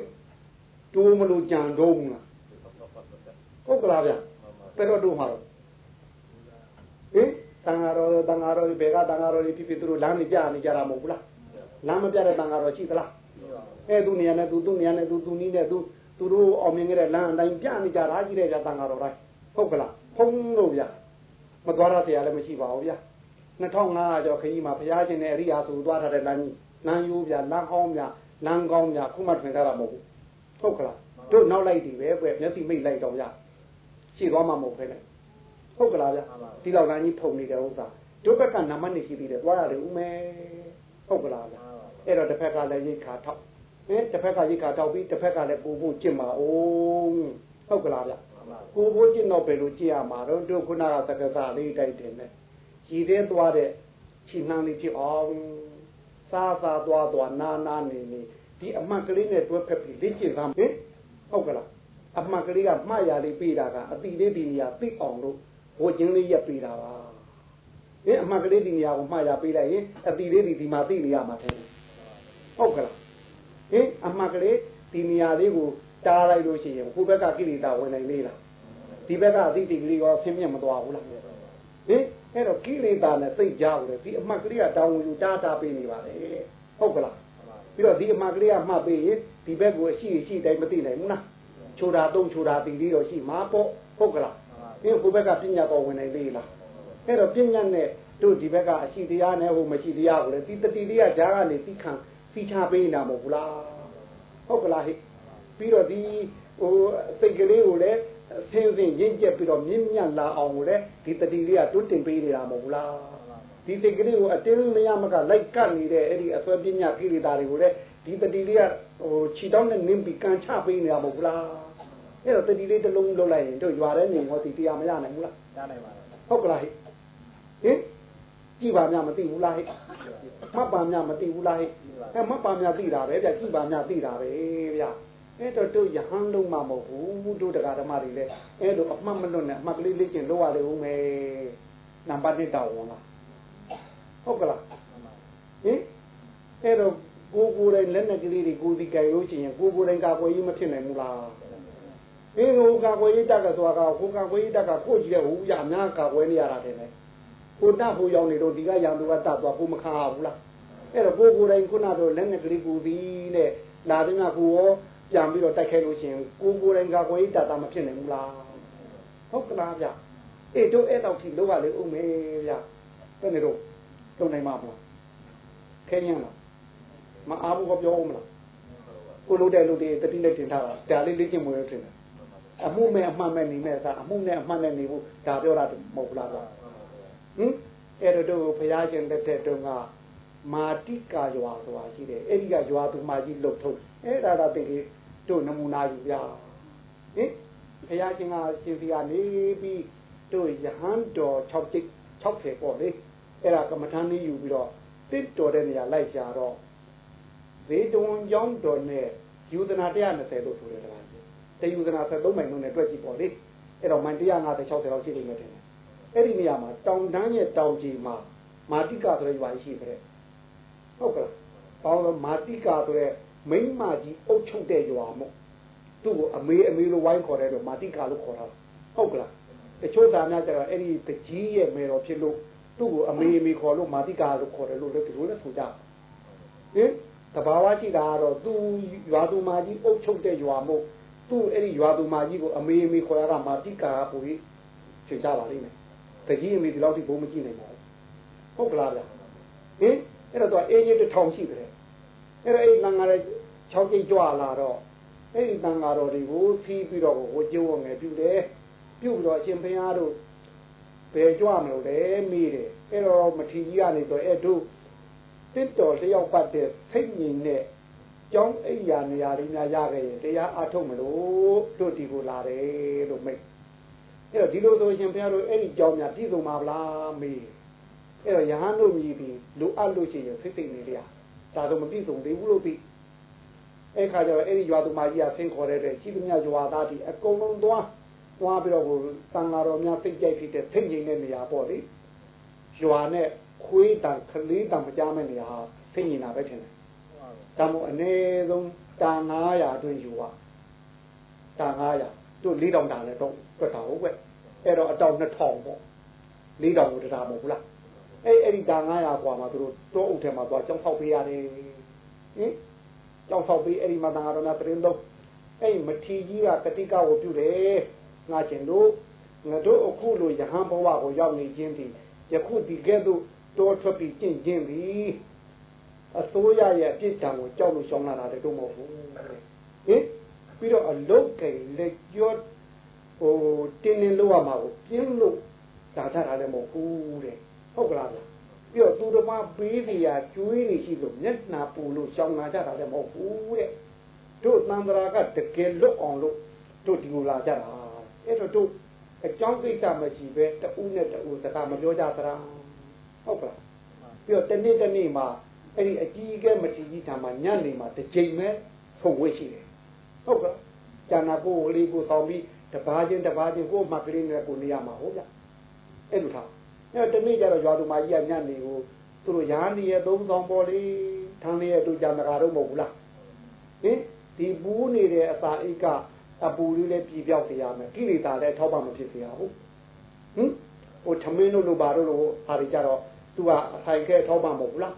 တိုးမလို့ကြံတော့ဘူးလားဟုတ်ကလားဗျဘယ်တော့တိုးမှာတော့ဟင်တန်ဃာတော်တန်ဃာတော်ဘယ်ကတန်ဃာတော်ကြီးဖြစ်ဖြစ်သူတို့လမ်းနေကြနေကြတာမဟုတ်ဘူးလားလမ်းမပြတဲ့တန်ဃာတော်ရှိသလားအဲသူနေရာနဲ့သူသူနေရာနဲ့သူသူနီးနဲ့သူ သူတို့အောင်မြင်ခဲ့တဲ့လမ်းအတိုင်းပြနေကြတာကြီးတဲ့ကြတန်ဃာတော်တိုင်းဟုတ်ကလားဖုံးလို့ဗျမသွားရတရားလည်းမရှိပါဘူးဗျ2500ကျော်ခကြီးမှာဘုရားရှင်နဲ့အရိယာဆိုသွားထားတဲ့လမ်းကြီးလမ်းယူဗျလမ်းဟောင်းဗျလမ်းကောင်းဗျခုမှထွင်ထားတာမဟုတ်ဘူးဟုတ်ကလားတို့နောက်လိုက်ဒီပဲကွမျက်စိမိတ်လိုက်တော့ရရှိသွားမှာမဟုတ်ခဲနဲ့ဟုတ်ကလားဗျဒီလောက်လမ်းကြီးဖုံနေတဲ့ဥစ္စာတို့ဘက်ကနမနေရှိသေးတယ်သွားရတယ်ဦးမဲဟုတ်ကလားဗျအဲ့တော့တစ်ဖက်ကလည်းရိတ်ခါထောက် ဟင်တစ်ဖက်ကရိတ်ခါထောက်ပြီးတစ်ဖက်ကလည်းကိုဖို့ကျင့်ပါအောင်ဟုတ်ကလားဗျကိုဖို့ကျင့်တော့ဘယ်လိုကြည့်ရမှာတော့တို့ခုနကသက္ကသလေးတိုက်တယ်နဲ့ကြည်သေးသွားတဲ့ခြေနှမ်းလေးဖြစ်အောင်စားစားသွားသွားနာနာနေနေဒီအမှတ်ကလေးနဲ့တွဲဖက်ပြီးလေ့ကျင့်သမ်းဟင်ဟုတ်ကလားအမှတ်ကလေးကမှတ်ရလေးပေးတာကအတိလေးဒီနေရာသိအောင်လို့ဘိုးချင်းလေးရက်ပေးတာပါဟင်အမှတ်ကလေးဒီနေရာကိုမှတ်ရပေးလိုက်ရင်အတိလေးဒီဒီမှာသိနေရမှာတဲ့ဟုတ်ကလား ဟင်အမှတ်ကလေးဒီနေရာလေးကိုတားလိုက်လို့ရှိရင်ကိုယ့်ဘက်ကကိလေသာဝင်နိုင်သေးလားဒီဘက်ကအတိတိကလေးရောဆင်းမြတ်မသွားဘူးလားဟင်အဲ့တော့ကိလေသာနဲ့စိတ်ကြားလို့ဒီအမှတ်ကလေးကတောင်းဝင်ယူတားတာပေးနေပါလေဟုတ်ကလားပြီးတော့ဒီအမှတ်ကလေးကမှတ်ပေးရင်ဒီဘက်ကိုအရှိရှိတိုင်းမသိနိုင်ဘူးလားချိုတာသုံးချိုတာတီလေးတော့ရှိမှာပေါ့ဟုတ်ကလားဒီကိုဘက်ကပညာတော်ဝင်နိုင်သေးလားအဲ့တော့ပညာနဲ့တို့ဒီဘက်ကအရှိတရားနဲ့ဟိုမရှိတရားကိုလေဒီတတိလေးကဈာကနေသိခံ သိချပေးနေတာမဟုတ်ဘူးလားဟုတ်ကလားဟိပြီးတော့ဒီဟိုစိတ်ကလေးကိုလည်းဆင်းဆင်းရင့်ကျက်ပြီးတော့မြင့်မြတ်လာအောင်ကိုလည်းဒီတတိလေးကတွတ်တင်ပေးနေတာမဟုတ်ဘူးလားဒီစိတ်ကလေးကိုအတင်းမရမကလိုက်ကပ်နေတဲ့အဲ့ဒီအစွဲပညာကိလေသာတွေကိုလည်းဒီတတိလေးကဟိုခြေတောင်းနဲ့နင်းပြီးကန်ချပေးနေတာမဟုတ်ဘူးလားအဲ့တော့တတိလေးတစ်လုံးလုံးလိုက်ရင်တို့ရွာထဲနေဟောဒီတရားမရနိုင်ဘူးလားရနိုင်ပါဘူးဟုတ်ကလားဟိဟင် ကြည်ပါများမသိဘူးလားဟိမှတ်ပါများမသိဘူးလားဟိအဲမှတ်ပါများသိတာပဲဗျကြည်ပါများသိတာပဲဗျအဲ့တော့တို့ယဟန်လုံးမမဟုတ်ဘူးတို့တရားဓမ္မတွေလည်းအဲ့လိုအမှတ်မလွတ်နဲ့အမှတ်ကလေးလေးကျင်လောက်ရတယ်ဦးမယ်နံပါတ်1တောင်းဝင်လားဟုတ်ကလားဟင်အဲ့တော့ကိုကိုယ်တိုင်လက်နဲ့ကလေးတွေကိုဒီကြိုင်လို့ရှိရင်ကိုကိုယ်တိုင်ကာကွယ်ရေးမဖြစ်နိုင်ဘူးလားအင်းကိုကာကွယ်ရေးတက်ကဆိုတာကကိုကာကွယ်ရေးတက်ကကိုကြည့်တဲ့ဟိုရအများကာကွယ်နေရတာတယ်လေ ကိုတတ်ဖို့ရောက်နေတော့ဒီကရံသူကတတ်သွားကိုမခါဘူးလားအဲ့တော့ကိုကိုယ်တိုင်ခုနတော့လက်နဲ့ကလေးကိုဒီနဲ့လာတဲ့ကကိုရောပြန်ပြီးတော့တိုက်ခိုက်လို့ရှိရင်ကိုကိုယ်တိုင်ကာကွယ်ရေးတတ်တာမဖြစ်နိုင်ဘူးလားဟုတ်ကလားဗျအေးတို့အဲ့တော့ထိလောက်ရလေဦးမေဗျဘယ်နေတော့တုံနိုင်မှာမလားခဲရင်လားမအားဘူးကပြောဦးမလားကိုလို့တဲ့လူတွေတတိနဲ့တင်ထားတာဒါလေးလေ့ကျင့်မွေးရထင်တယ်အမှုမဲ့အမှန်မဲ့နေမဲ့စားအမှုနဲ့အမှန်နဲ့နေဖို့ဒါပြောတာမဟုတ်လားကွာ ဟင်အဲ့တော့ဘုရားရှင်လက်ထက်တုန်းကမာတိကာရွာဆိုတာရှိတယ်အဲ့ဒီကရွာသူမကြီးလှုပ်ထုတ်အဲ့ဒါတော့တကယ်တို့နမူနာယူပြဟင်ဘုရားရှင်ကရှင်စီကနေပြီးတို့ယဟန်တော်6တိ60ပေါ့လေအဲ့ဒါကမ္မထာနည်းယူပြီးတော့တစ်တော်တဲ့နေရာလိုက်ကြတော့ဇေတဝန်ကျောင်းတော်နဲ့ယူဇနာ120လို့ဆိုတယ်ကွာတယူဇနာ73မိုင်လုံးနဲ့တွက်ကြည့်ပေါ့လေအဲ့တော့မိုင်150 60လောက်ရှိနေမယ်ထင်တယ် အဲ့ဒီနေရာမှာတောင်တန်းရဲ့တောင်ကြီးမှာမာတိကာဆိုတဲ့ရွာရှိတဲ့ဟုတ်ကလားဘောင်းမာတိကာဆိုတဲ့မိမကြီးအုပ်ချုပ်တဲ့ရွာမို့သူ့ကိုအမေအမေလိုဝိုင်းခေါ်တဲ့တော့မာတိကာလို့ခေါ်တာဟုတ်ကလားတချို့သားများကျတော့အဲ့ဒီတကြီးရဲ့မေတော်ဖြစ်လို့သူ့ကိုအမေအမေခေါ်လို့မာတိကာလို့ခေါ်တယ်လို့လည်းဒီလိုလည်းဆိုကြဟင်တဘာဝရှိတာကတော့သူရွာသူမကြီးအုပ်ချုပ်တဲ့ရွာမို့သူ့အဲ့ဒီရွာသူမကြီးကိုအမေအမေခေါ်ရတာမာတိကာပူကြီးသင်ကြပါလိမ့်မယ် တကြီးအမေဒီလောက်ထိဘုံမကြည့်နိုင်ပါဘူးဟုတ်ကလားဗျဟင်အဲ့တော့အေးကြီးတစ်ထောင်ရှိတယ်အဲ့တော့အဲ့ငငါလည်း6ကျိတ်ကြွလာတော့အဲ့ဒီတန်ဃာတော်တွေကိုဖီးပြီးတော့ဟိုကျိုးဝငယ်ပြုတယ်ပြုပြီးတော့အရှင်ဘုရားတို့ဘယ်ကြွမလို့လဲမိတယ်အဲ့တော့မထီကြီးကနေတော့အဲ့တို့တစ်တော်လျှောက်ပတ်တဲ့ဖိတ်ညီနဲ့ကျောင်းအိယာနေရာတွေများရခဲ့ရင်တရားအထုတ်မလို့တို့ဒီကိုလာတယ်လို့မိတ် အဲ့တော့ဒီလိုဆိုရှင်ဘုရားတို့အဲ့ဒီကျောင်းများပြည့်စုံပါဗလားမေးအဲ့တော့ယဟန်တို့မြည်ပြီးလိုအပ်လို့ရှိရင်ဖိတ်ဖိတ်နေလေဒါတော့မပြည့်စုံသေးဘူးလို့ပြီးအဲ့ခါကျတော့အဲ့ဒီရွာသူမကြီးကဆင်းခေါ်တဲ့တဲ့ရှိသမျှရွာသားတွေအကုန်လုံးသွားသွားပြီးတော့ဟိုတန်ဃာတော်များစိတ်ကြိုက်ဖြစ်တဲ့ဖိတ်ငိမ့်တဲ့နေရာပေါ့လေရွာနဲ့ခွေးတန်ခလေးတန်မကြမဲ့နေရာဟာဖိတ်ငိမ့်တာပဲထင်တယ်ဒါမို့အနည်းဆုံးတာ900အတွင်းယူပါတာ900 တို့4000တာလည်းတော့တွက်တာဟုတ်ကွအဲ့တော့အတောင်2000ပေါ့4000ကိုတရားမဟုတ်ဘူးလားအဲ့အဲ့ဒီတာ900กว่าမှာသူတို့တောအုပ်ထဲမှာသွားကြောင်းဖောက်ပေးရတယ်ဟင်ကြောင်းဖောက်ပေးအဲ့ဒီမှာတန်ဃာတော်များတရင်တော့အဲ့မထီကြီးကတတိကကိုပြုတယ်ငါကျင်တို့ငါတို့အခုလိုယဟန်ဘဝကိုရောက်နေခြင်းဒီယခုဒီကဲ့သို့တောထွက်ပြီးကျင့်ခြင်းသည်အစိုးရရဲ့အပြစ်ဒဏ်ကိုကြောက်လို့ရှောင်လာတာတည်းတော့မဟုတ်ဘူးဟင် ပြီးတော့အလုတ်ကိန်လက်ကျော်ဟိုတင်းတင်းလို့ရမှာကိုပြင်းလို့ဒါထတာလည်းမဟုတ်ဘူးတဲ့ဟုတ်ကလားဗျပြီးတော့သူတော်မပေးနေရကျွေးနေရှိလို့မျက်နာပူလို့ရှောင်လာကြတာလည်းမဟုတ်ဘူးတဲ့တို့သံဃာကတကယ်လွတ်အောင်လို့တို့ဒီလိုလာကြတာအဲ့တော့တို့အကြောင်းကိစ္စမရှိပဲတူးနဲ့တူးစကားမပြောကြသလားဟုတ်ကလားပြီးတော့တနေ့တနေ့မှာအဲ့ဒီအကြီးအကဲမထီကြီးထာမှာညနေမှာတစ်ချိန်ပဲဖုန်ဝဲရှိတယ် ဟုတ်ကဲ့ကျန်တာကိုလေးကိုဆောင်ပြီးတပားချင်းတပားချင်းကိုမှကလေးနဲ့ကိုနေရမှာဟုတ်ကြအဲ့လိုထားအဲ့တနေ့ကျတော့ရွာသူမကြီးကညနေကိုသူတို့ရားနေရသုံးဆောင်ပေါ်လေးထန်းလေးရဲ့တို့ကြမကာတော့မဟုတ်ဘူးလားဟင်ဒီပူးနေတဲ့အစာအိတ်ကအပူလေးလည်းပြပြောက်စေရမယ်ကိလေသာလည်းထောက်ပံ့မဖြစ်စေရဘူးဟင်ဟိုထမင်းတို့လိုပါတို့လိုဟာတွေကြတော့သူကအထိုင်ကဲထောက်ပံ့မဟုတ်ဘူးလား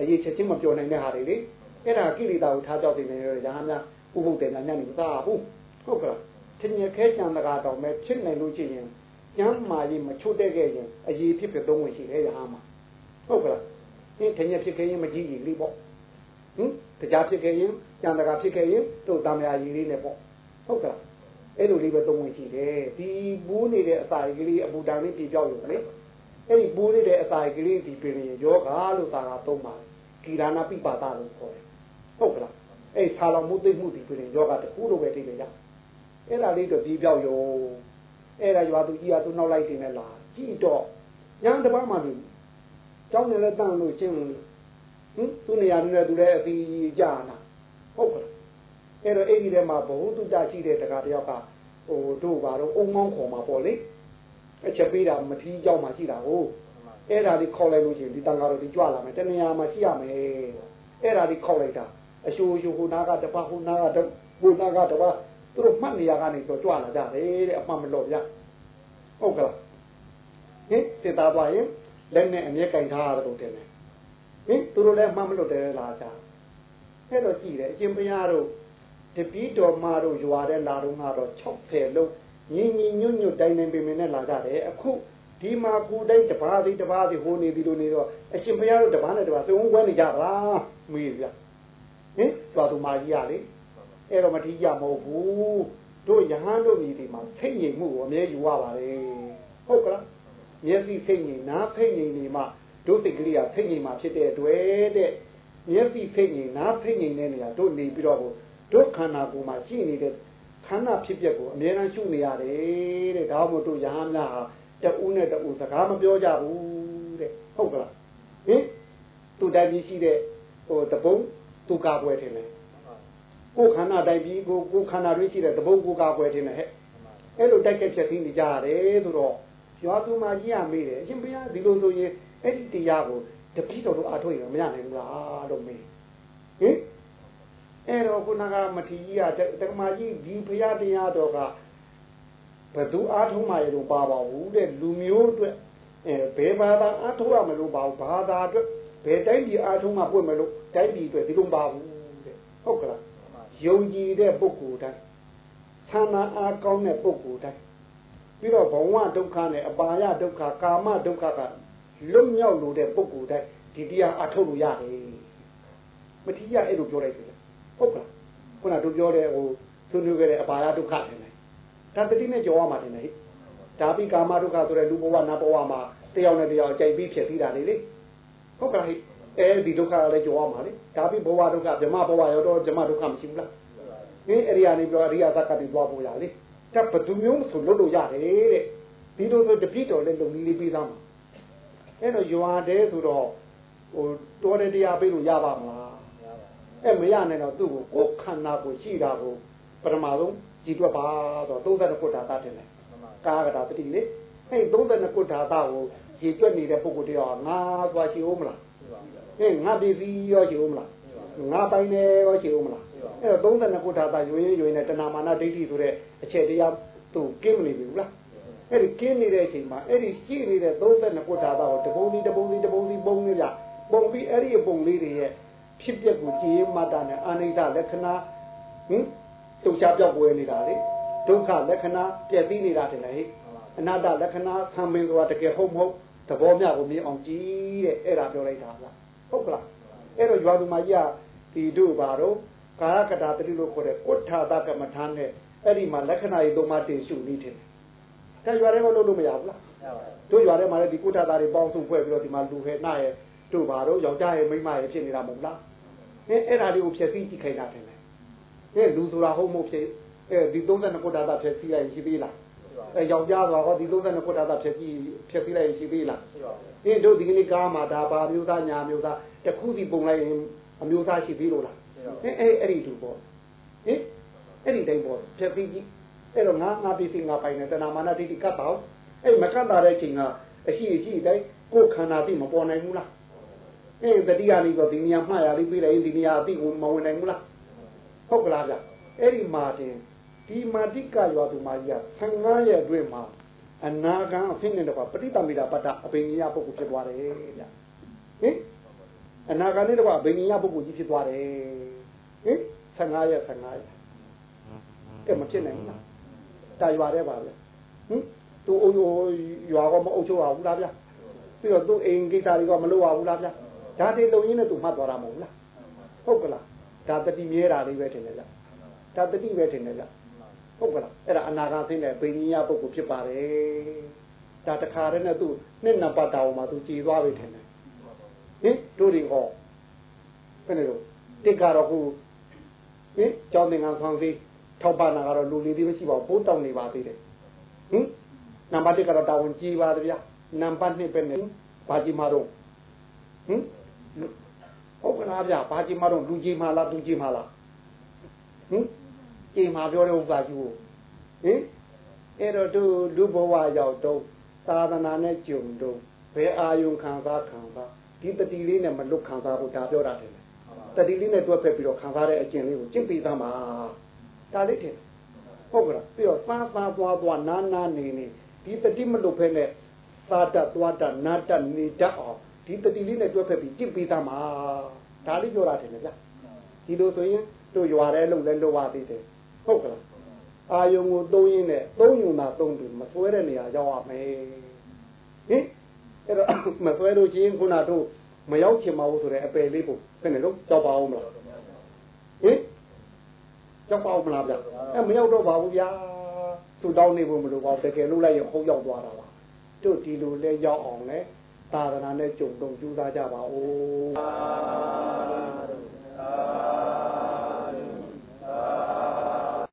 အရေးချက်ချင်းမပြောနိုင်တဲ့ဟာတွေလေအဲ့ဒါကိလေသာကိုထားကြောက်နေတယ်ရဟန်းများ ဥပုပ်တယ်ညနေမစားဘူးဟုတ်ကဲ့ထင်ရခဲကြံတကာတော့မဲ့ဖြစ်နိုင်လို့ရှိရင်ကျမ်းမာရေးမချွတ်တဲ့ခဲ့ရင်အရေးဖြစ်ဖြစ်သုံးဝင်ရှိတယ်ရဟန်းမှာဟုတ်ကဲ့ဟင်းထင်ရဖြစ်ခဲ့ရင်မကြည့်ရင်လေးပေါ့ဟင်တရားဖြစ်ခဲ့ရင်ကြံတကာဖြစ်ခဲ့ရင်တို့တာမယာကြီးလေးနဲ့ပေါ့ဟုတ်ကဲ့အဲ့လိုလေးပဲသုံးဝင်ရှိတယ်ဒီဘူးနေတဲ့အစာကလေးအပူတန်လေးပြပြောက်ရုံလေအဲ့ဒီဘူးနေတဲ့အစာကလေးဒီပြင်ရင်ယောဂါလို့သာတာသုံးပါတယ်ကိရဏပိပါဒလို့ခေါ်တယ်ဟုတ်ကလား အဲ့ဆာလောင်မှုသိမှုဒီပြင်ယောဂတခုလိုပဲသိတယ်ရအဲ့ဒါလေးတော့ပြီးပြောက်ရောအဲ့ဒါရွာသူကြီးကသူ့နောက်လိုက်တင်နေလားကြည့်တော့ညံတပတ်မှပြီကျောင်းနေလဲတန့်လို့ရှင်းလို့ဟင်သူ့နေရာနဲ့သူလည်းအပြီးကြာလာဟုတ်ကဲ့အဲ့တော့အဲ့ဒီထဲမှာဘဝတုတ္တရှိတဲ့တကားတယောက်ကဟိုတို့ပါတော့အုံမောင်းခေါ်มาပေါ့လေအချက်ပေးတာမထီးကြောက်မှရှိတာကိုအဲ့ဒါဒီခေါ်လိုက်လို့ရှိရင်ဒီတန်ဃာတော်ဒီကြွလာမယ်တနေရာမှာရှိရမယ်အဲ့ဒါဒီခေါ်လိုက်တာ အရှူရှူဟိုနာကတပဟိုနာကတဟိုနာကတပသူတို့မှတ်နေရကနေတော့ကြွလာကြတယ်တဲ့အမှန်မလို့ဗျဟုတ်ကလားဟင်စစ်သားသွားရင်လက်နဲ့အမျက်ကင်ထားရတယ်လို့တင်တယ်ဟင်သူတို့လည်းမှတ်မလို့တယ်လားကြာအဲ့တော့ကြည့်တယ်အရှင်ဘုရားတို့တပီးတော်မတို့ရွာတဲ့လာတော့ကတော့60လုံးညီညီညွတ်ညွတ်တိုင်းတိုင်းပင်ပင်နဲ့လာကြတယ်အခုဒီမှာကိုတိုင်းတပါးစီတပါးစီဟိုနေဒီလိုနေတော့အရှင်ဘုရားတို့တပါးနဲ့တပါးသုံးခွဲနေကြတာမေးပြ ဟင်သွားသူမာကြီးရလေအဲ့တော့မထီးကြမဟုတ်ဘူးတို့ယဟန်တို့မြည်ဒီမှာဖိတ်ငိမ်မှုကိုအမြဲယူရပါလေဟုတ်ကလားမျက်စိဖိတ်ငိမ်နားဖိတ်ငိမ်နေမှတို့စိတ်ကလေးကဖိတ်ငိမ်မှာဖြစ်တဲ့အတွက်တဲ့မျက်စိဖိတ်ငိမ်နားဖိတ်ငိမ်တဲ့နေရာတို့နေပြီးတော့တို့ခန္ဓာကိုယ်မှာရှိနေတဲ့ခန္ဓာဖြစ်ပျက်ကိုအမြဲတမ်းရှုနေရတယ်တဲ့ဒါမှမဟုတ်တို့ယဟန်များဟာတဦးနဲ့တဦးစကားမပြောကြဘူးတဲ့ဟုတ်ကလားဟင်သူတိုင်ပြီးရှိတဲ့ဟိုတပုံ သူကာပွဲထင်တယ်ကိုခန္ဓာတိုင်ပြီးကိုကိုခန္ဓာတွေရှိတဲ့တပုံကိုကာပွဲထင်တယ်ဟဲ့အဲ့လိုတိုက်ကြက်ဖြတ်သိနေကြရတယ်ဆိုတော့ရွာသူမှကြီးရမေးတယ်အရှင်ဘုရားဒီလိုဆိုရင်အဲ့ဒီတရားကိုတပိတော်တို့အားထုတ်ရင်မရနိုင်ဘူးလားလို့မေးဟင်အဲ့တော့ခုနကမထီကြီးကတက္ကမကြီးဒီဘုရားတရားတော်ကဘသူအားထုတ်မှရတော့ပါပါဘူးတဲ့လူမျိုးအတွက်အဲဘယ်ဘာသာအားထုတ်ရမလို့ပါဘူးဘာသာအတွက် ဘယ်တိုင်းပြည်အားထုတ်မှပွင့်မလို့တိုင်းပြည်အတွက်ဒီလိုပါဘူးတဲ့ဟုတ်ကလားယုံကြည်တဲ့ပုဂ္ဂိုလ်တိုင်းဌာနာအားကောင်းတဲ့ပုဂ္ဂိုလ်တိုင်းပြီးတော့ဘဝဒုက္ခနဲ့အပါယဒုက္ခကာမဒုက္ခကလွတ်မြောက်လို့တဲ့ပုဂ္ဂိုလ်တိုင်းဒီတရားအထုတ်လို့ရတယ်မတိရအဲ့လိုပြောလိုက်တယ်ဟုတ်ကလားခုနတို့ပြောတဲ့ဟိုသူတို့ခဲ့တဲ့အပါယဒုက္ခတယ်လေဒါတတိနဲ့ကြောရမှာတယ်ဟဲ့ဒါပြီးကာမဒုက္ခဆိုတဲ့လူဘဝနတ်ဘဝမှာတယောက်နဲ့တယောက်အကြိုက်ပြီးဖြစ်ပြီးတာလေလေ ဟုတ်ကဲ့ဟဲ့အဲဒီဒုက္ခလည်းကြောရမှာလေဒါပြီးဘဝဒုက္ခဗြဟ္မဘဝရောတော့ဗြဟ္မဒုက္ခမရှိဘူးလားနင်းအရိယာနေပြောအရိယာသက္ကတိသွားဖို့ရလေတဘသူမျိုးဆိုလွတ်လို့ရတယ်တဲ့ဒီလိုဆိုတပိတော်လည်းလုံကြီးလေးပြီးသားမှာအဲ့တော့ယွာတဲဆိုတော့ဟိုတော်တဲ့တရားပေးလို့ရပါမလားအဲ့မရနိုင်တော့သူ့ကိုကိုယ်ခန္ဓာကိုရှိတာကိုပထမဆုံးကြည်တွက်ပါတော့32ခုဓာတ်တင်တယ်ကာကတာပတိလေအဲ့32ခုဓာတ်ကို ကြည်တွက်နေတဲ့ပုဂ္ဂိုလ်တရားငါသွားရှိဦးမလားဟင်ငါပြည်ပြီးရောရှိဦးမလားငါပိုင်နေရောရှိဦးမလားအဲ့တော့32ခုဓာတ်ရွေးရွေးနဲ့တဏမာနဒိဋ္ဌိဆိုတဲ့အချက်တရားသူကင်းမနေဘူးလားအဲ့ဒီကင်းနေတဲ့အချိန်မှာအဲ့ဒီရှိနေတဲ့32ခုဓာတ်ကိုတပုံစီတပုံစီတပုံစီပုံနေကြပုံပြီးအဲ့ဒီပုံလေးတွေရဲ့ဖြစ်ပျက်ကိုကြည်မတ်တာနဲ့အာနိဒလက္ခဏာဟင်တုံချပြောက်ွယ်နေတာလေဒုက္ခလက္ခဏာပြည့်ပြီးနေတာတယ်လေအနာတ္တလက္ခဏာဆံမင်းဆိုတာတကယ်ဟုတ်မဟုတ် သဘောမျှကိုမြင်အောင်ကြည့်တဲ့အဲ့ဒါပြောလိုက်တာလားဟုတ်ကလားအဲ့တော့ရွာသူမကြီးကဒီတို့ပါတော့ကာယကတာတတိလို့ခေါ်တဲ့ကုဋ္ဌာတကမ္မထာနဲ့အဲ့ဒီမှာလက္ခဏာရေးသုံးပါးတင်ရှုနေတယ်ဒါရွာထဲမှာလုပ်လို့မရဘူးလားတို့ရွာထဲမှာလည်းဒီကုဋ္ဌာတာတွေပေါင်းစုဖွဲ့ပြီးတော့ဒီမှာလူခဲနှရဲ့တို့ပါတော့ယောက်ျားရဲ့မိန်းမရဲ့ဖြစ်နေတာမဟုတ်လားဟင်းအဲ့ဒါလေးကိုဖြည့်ဆည်းကြည့်ခိုင်းတာတယ်လေဟဲ့လူဆိုတာဟုတ်မဟုတ်ဖြစ်အဲဒီ32ကုဋ္ဌာတာဖြည့်ဆည်းရရင်ရှိသေးလား အဲယောက်ျားဆိုတော့ဒီ32ကုဋ္ဌာတာဖြည့်ဆည်းဖြည့်ဆည်းလိုက်ရင်ရှိသေးလားဟင်းတို့ဒီကနေ့ကားမှာဒါပါမျိုးသားညာမျိုးသားတခုစီပုံလိုက်ရင်အမျိုးသားရှိသေးလို့လားဟင်းအဲ့အဲ့ဒီတူပေါ့ဟင်အဲ့ဒီတိုင်းပေါ့ဖြည့်ဆည်းကြည့်အဲ့တော့ငါငါပြည်စီငါပိုင်နေတဏမာနတိတိကတ်တော့အဲ့မကတ်တာတဲ့ချိန်ကအရှိအရှိတိုင်းကိုယ်ခန္ဓာသိမပေါ်နိုင်ဘူးလားအေးတတိယလေးတော့ဒီနေရာမှတ်ရလေးပြီးလိုက်ဒီနေရာအသိကိုမဝင်နိုင်ဘူးလားဟုတ်ကလားဗျအဲ့ဒီမှာတင် ဒီမာတိကရွာသူမကြီးက15ရက်အတွင်းမှာအနာဂံအဖြစ်နဲ့တော့ပဋိသမီတာပတ္တအဘိညာပုဂ္ဂိုလ်ဖြစ်သွားတယ်ဗျဟင်အနာဂံနဲ့တော့အဘိညာပုဂ္ဂိုလ်ကြီးဖြစ်သွားတယ်ဟင်15ရက်15ရက်အဲ့မဖြစ်နိုင်ဘူးလားတာရွာတဲ့ပါဗျဟင်သူအုံရွာကမအုပ်ချုပ်ရဘူးလားဗျပြီးတော့သူအိမ်ကိစ္စတွေကမလုပ်ရဘူးလားဗျဒါတွေလုံရင်းနဲ့သူမှတ်သွားတာမဟုတ်လားဟုတ်ကလားဒါတတိမြဲတာလေးပဲထင်တယ်ဗျဒါတတိပဲထင်တယ်ဗျ ဟုတ်ကလားအဲ့ဒါအနာဂတ်သိတဲ့ဗိညာပုဂ္ဂိုလ်ဖြစ်ပါတယ်ဒါတခါတည်းနဲ့သူနှစ်နံပါတ်တောင်မှာသူကြည်သွားပြီထင်တယ်ဟင်တို့တွေဟောဘယ်နဲ့လို့တစ်ကတော့ခုဟင်ကျောင်းသင်္ကန်းဆောင်စီထောက်ပနာကတော့လူလေးသေးမရှိပါဘူးပိုးတောင်းနေပါသေးတယ်ဟင်နံပါတ်1ကတော့တာဝန်ကြီးပါတယ်ဗျာနံပါတ်2ပဲနဲ့ဘာကြီးမှာတော့ဟင်ဟုတ်ကလားဗျာဘာကြီးမှာတော့လူကြီးမှာလားသူကြီးမှာလားဟင် ကြင်မှာပြောတဲ့ဥစ္စာကြီးကိုဟင်အဲ့တော့သူလူဘဝရောက်တော့သာသနာနဲ့ကြုံတော့ဘယ်အာယုံခံစားခံစားဒီတတိလေးနဲ့မလွတ်ခံစားဖို့ဒါပြောတာတယ်တတိလေးနဲ့တွဲဖက်ပြီးတော့ခံစားတဲ့အကျင့်လေးကိုကျင့်ပြီးသားမှာဒါလေးတယ်ဟုတ်ကလားပြီးတော့သာသာသွားသွားနာနာနေနေဒီတတိမလွတ်ဖဲနဲ့သာတသွားတနာတနေတတ်အောင်ဒီတတိလေးနဲ့တွဲဖက်ပြီးကျင့်ပြီးသားမှာဒါလေးပြောတာတယ်ဗျဒီလိုဆိုရင်တို့ရွာထဲလုံလဲလို့ပါသေးတယ် ဟုတ်ကလားအာယုံကိုသုံးရင်းနဲ့သုံးယုံတာသုံးပြီးမဆွဲတဲ့နေရာရောက်ရမယ်ဟင်အဲ့တော့မဆွဲလို့ချင်းခုနတို့မရောက်ချင်ပါဘူးဆိုတဲ့အပယ်လေးကိုဘယ်နဲ့လို့ကြောက်ပါအောင်မလားဟင်ကြောက်ပါအောင်မလားဗျအဲမရောက်တော့ပါဘူးဗျာသူတောင်းနေဖို့မလိုပါဘူးတကယ်လို့လိုက်ရဟုတ်ရောက်သွားတာပါတို့ဒီလိုလဲရောက်အောင်လဲသာသနာနဲ့ကြုံတုံကြိုးစားကြပါဦး